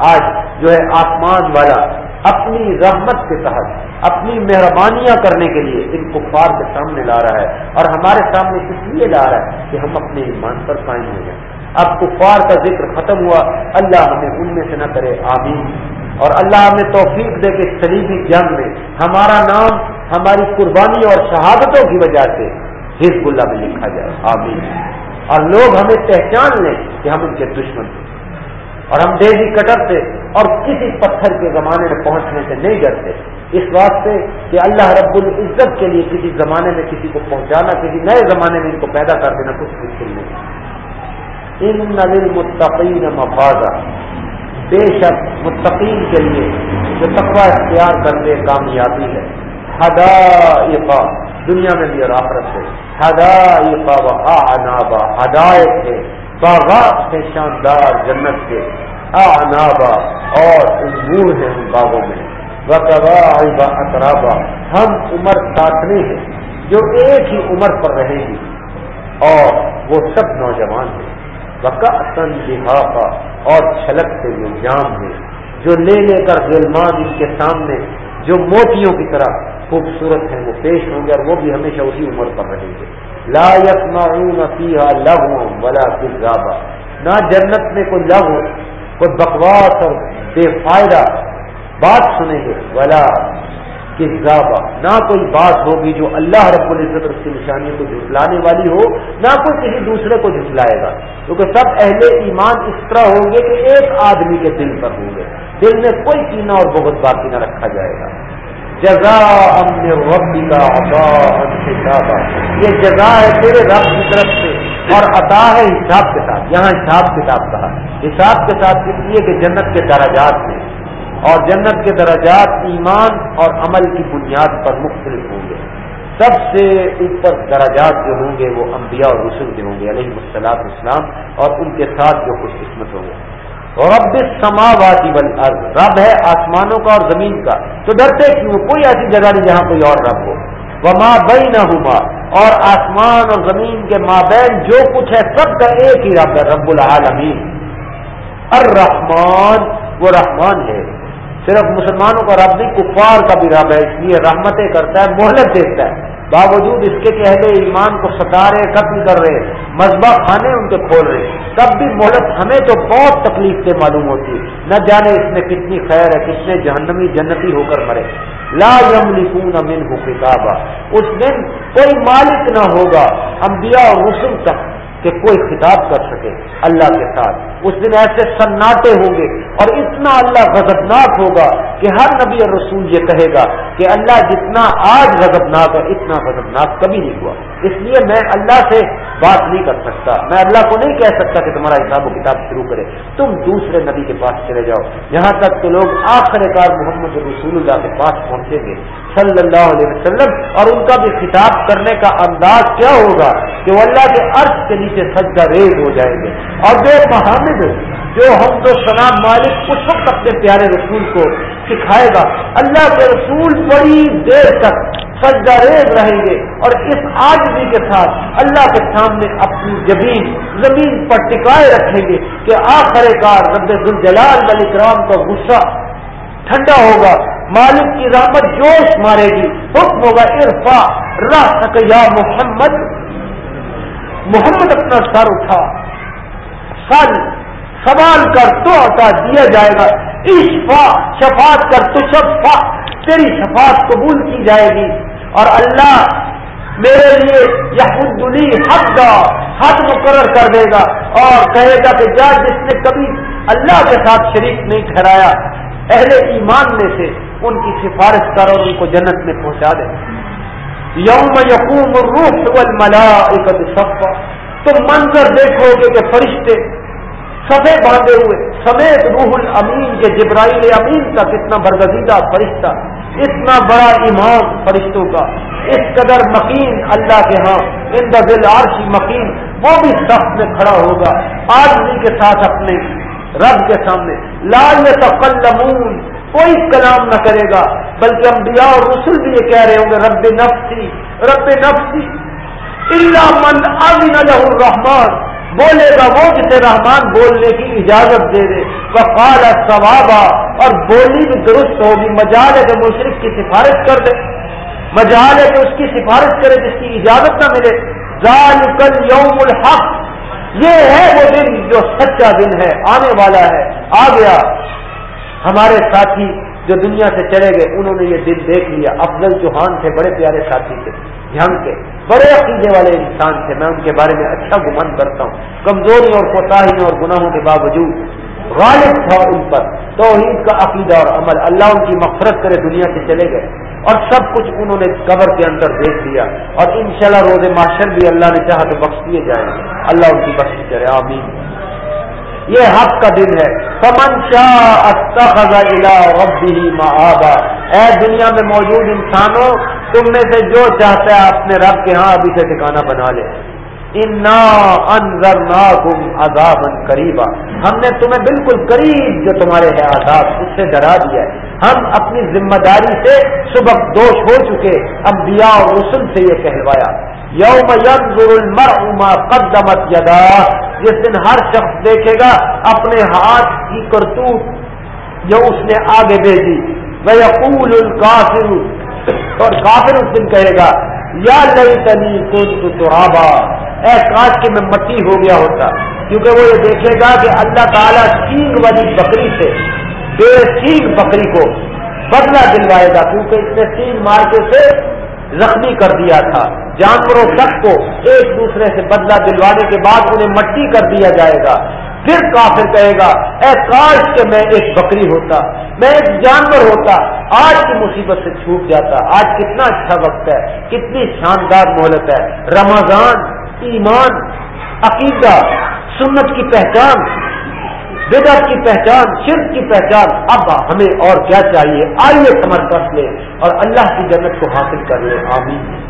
آج جو ہے آسمان والا اپنی رحمت کے تحت، اپنی مہربانیاں کرنے کے لیے ان کفار کے سامنے لا رہا ہے۔ اور ہمارے سامنے اس لیے لا رہا ہے کہ ہم اپنے ایمان پر قائم ہو جائیں۔ اب کفار کا ذکر ختم ہوا، اللہ ہمیں ان میں سے نہ کرے، آمین۔ اور اللہ ہمیں توفیق دے کے سلیبی جنگ میں ہمارا نام، ہماری قربانی اور شہادتوں کی وجہ سے حزب اللہ میں لکھا جائے۔ آمین۔ اور لوگ ہمیں پہچان لیں کہ ہم ان کے دشمن تھے اور ہم ڈیزی کٹر سے اور کسی پتھر کے زمانے میں پہنچنے سے نہیں ڈرتے۔ اس واسطے کہ اللہ رب العزت کے لیے کسی زمانے میں کسی کو پہنچانا، کسی نئے زمانے میں ان کو پیدا کر دینا کچھ مشکل نہیں۔ ان نل متقین بے شک متقین کے لیے جو تقوی اختیار کرتے کامیابی ہے۔ ہدا دنیا میں بھی اور آخرت سے ہدایت ہے باغات ہیں شاندار جنت کے۔ آنابا اور انگور ہیں ان باغوں میں۔ وقبا اطرابا ہم عمر کاٹنے ہیں جو ایک ہی عمر پر رہیں گی۔ اور وہ سب نوجوان ہیں۔ وقا لحافہ اور چھلک سے جو جام ہے، جو لے لے کر غلمان ان کے سامنے، جو موتیوں کی طرح خوبصورت ہیں، وہ پیش ہوں گے اور وہ بھی ہمیشہ اسی عمر پر رہیں گے۔ لا يسمعون فيها لغو ولا كذابا۔ نہ جنت میں کوئی لغو، کوئی بکواس اور بے فائدہ بات سنیں گے۔ ولا کذابا نہ کوئی بات ہوگی جو اللہ رب العزت اس کی نشانیوں کو جھٹلانے والی ہو، نہ کوئی کسی دوسرے کو جھٹلائے گا۔ کیونکہ سب اہل ایمان اس طرح ہوں گے کہ ایک آدمی کے دل پر ہوں گے۔ دل میں کوئی کینا اور بہت باقی نہ رکھا جائے گا۔ جزا امن ربی کا عطا یہ جزا ہے تیرے رب کی طرف سے اور عطا ہے حساب کے ساتھ۔ یہاں حساب کتاب کہا۔ حساب کے ساتھ اس لیے کہ جنت کے درجات ہیں اور جنت کے درجات ایمان اور عمل کی بنیاد پر مختلف ہوں گے۔ سب سے اوپر درجات جو ہوں گے وہ انبیاء اور رسول کے ہوں گے، علیہ مسلاط اسلام اور ان کے ساتھ جو خوش قسمت ہوں گے۔ رب سماواتی بل رب ہے آسمانوں کا اور زمین کا۔ تو ڈرتے کیوں؟ کوئی ایسی جگہ نہیں جہاں کوئی اور رب ہو۔ وہ ماں بئی نہ اور آسمان اور زمین کے مابین جو کچھ ہے، سب کا ایک ہی رب ہے، رب العالمین۔ الرحمان وہ رحمان ہے۔ صرف مسلمانوں کا رب نہیں، کفار کا بھی رب ہے، اس لیے رحمتیں کرتا ہے، مہلت دیتا ہے۔ باوجود اس کے کہ اہل ایمان کو ستا رہے قتل کر رہے، مذبح خانے ان کے کھول رہے، تب بھی مہلت ہمیں تو بہت تکلیف سے معلوم ہوتی ہے۔ نہ جانے اس میں کتنی خیر ہے، کتنے جہنمی، جنتی ہو کر مرے۔ لا یملکون منہ کتابا۔ اس دن کوئی مالک نہ ہوگا، انبیاء اور رسل تک۔ کہ کوئی خطاب کر سکے اللہ کے ساتھ۔ اس دن ایسے سناٹے ہوں گے اور اتنا اللہ غضبناک ہوگا کہ ہر نبی اور رسول یہ کہے گا کہ اللہ جتنا آج غضبناک ہے اتنا غضبناک کبھی نہیں ہوا۔ اس لیے میں اللہ سے بات نہیں کر سکتا۔ میں اللہ کو نہیں کہہ سکتا کہ تمہارا حساب و کتاب شروع کرے۔ تم دوسرے نبی کے پاس چلے جاؤ۔ یہاں تک کہ لوگ آخر کار محمد رسول اللہ کے پاس پہنچیں گے۔ صلی اللہ علیہ وسلم اور ان کا بھی خطاب کرنے کا انداز کیا ہوگا؟ کہ وہ اللہ کے عرض کے نیچے سجدہ ریز ہو جائیں گے۔ اور جو محمد جو ہم تو سلام مالک، اس وقت اپنے پیارے رسول کو سکھائے گا۔ اللہ کے رسول بڑی دیر تک سجدہ ریز رہیں گے۔ اور اس آدمی کے ساتھ اللہ کے سامنے اپنی زمین زمین پر ٹکائے رکھیں گے کہ آخر کار رب الجلال ملک کا غصہ ٹھنڈا ہوگا۔ مالک کی رحمت جوش مارے گی۔ حکم ہوگا ارفا راہ یا محمد محمد اپنا سر اٹھا۔ سر، سوال کر تو عطا دیا جائے گا۔ اشفا شفاعت کر تو شفا تیری شفاعت قبول کی جائے گی۔ اور اللہ میرے لیے یہ حد حد مقرر کر دے گا۔ اور کہے گا کہ جا، جس نے کبھی اللہ کے ساتھ شریک نہیں ٹھہرایا، اہل ایمان میں سے ان کی سفارش کر اور ان کو جنت میں پہنچا دے۔ یوم یقوم روح والملائکت صفا۔ تو منظر دیکھو گے کہ فرشتے سفے باندھے ہوئے، سمیت روح الامین کے جبرائیل امین کا کتنا برگزیدہ فرشتہ، اتنا بڑا امام فرشتوں کا۔ اس قدر مکین اللہ کے ہاں ان دل عرشی مکین وہ بھی سخت میں کھڑا ہوگا۔ آدمی کے ساتھ اپنے، رب کے سامنے۔ لا یتقلمون کوئی کلام نہ کرے گا، بلکہ انبیاء اور رسول بھی یہ کہہ رہے ہوں گے، رب نفسی رب نفسی اللہ من اذن له الرحمان بولے گا وہ جسے رحمان بولنے کی اجازت دے دے۔ وقال ثوابا، اور بولی بھی درست ہوگی۔ مجال ہے کہ مشرق کی سفارش کر دے۔ مجال ہے کہ اس کی سفارش کرے جس کی اجازت نہ ملے۔ ذالک یوم الحق۔ یہ ہے وہ دن جو سچا دن ہے، آنے والا ہے، آ گیا۔ ہمارے ساتھی جو دنیا سے چلے گئے، انہوں نے یہ دن دیکھ لیا۔ افضل چوہان تھے، بڑے پیارے ساتھی تھے جھنگ کے، بڑے عقیدے والے انسان تھے۔ میں ان کے بارے میں اچھا گمان کرتا ہوں۔ کمزوری اور کوتاہیوں اور گناہوں کے باوجود غالب تھا ان پر۔ توحید کا عقیدہ اور عمل، اللہ ان کی مفرت کرے دنیا سے چلے گئے۔ اور سب کچھ انہوں نے قبر کے اندر دیکھ لیا۔ اور انشاءاللہ روز معاشر بھی اللہ نے چاہا تو بخش دیے جائیں گے۔ اللہ ان کی بخش کرے، آمین۔ یہ حق کا دن ہے۔ سمن شاہ ربی آبا اے دنیا میں موجود انسانوں، تم میں سے جو چاہتا ہے اپنے رب کے ہاں ابھی سے ٹھکانا بنا لے۔ انا انضر عذاب قریبا ہم نے تمہیں بالکل قریب جو تمہارے ہے عذاب، اس سے ڈرا دیا ہے۔ ہم اپنی ذمہ داری سے سبق دوش ہو چکے، انبیاء اور رسل سے یہ کہلوایا۔ یوم ينظر المرء ما قدمت یدا جس دن ہر شخص دیکھے گا اپنے ہاتھ کی کرتوت جو اس نے آگے بھیجی۔ وہ یقول الکافر اور کافر اس دن کہے گا، یا لئی تنی کن تو اے کاش کے میں مٹی ہو گیا ہوتا۔ کیونکہ وہ یہ دیکھے گا کہ اللہ تعالیٰ سینگ والی بکری سے، بے سینگ بکری کو بدلہ دلوائے گا۔ کیونکہ اس نے سینگ مار کے سے زخمی کر دیا تھا۔ جانوروں تک کو ایک دوسرے سے بدلہ دلوانے کے بعد انہیں مٹی کر دیا جائے گا۔ پھر کافر کہے گا، اے کاش کہ میں ایک بکری ہوتا، میں ایک جانور ہوتا، آج کی مصیبت سے چھوٹ جاتا، آج کتنا اچھا وقت ہے، کتنی شاندار مہلت ہے۔ رمضان، ایمان، عقیدہ، سنت کی پہچان، بدعت کی پہچان، شرک کی پہچان، اب ہمیں اور کیا چاہیے؟ آئیے سمر کر لے اور اللہ کی جنت کو حاصل کر لے آمین۔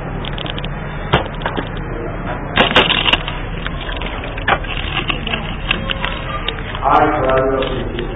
آج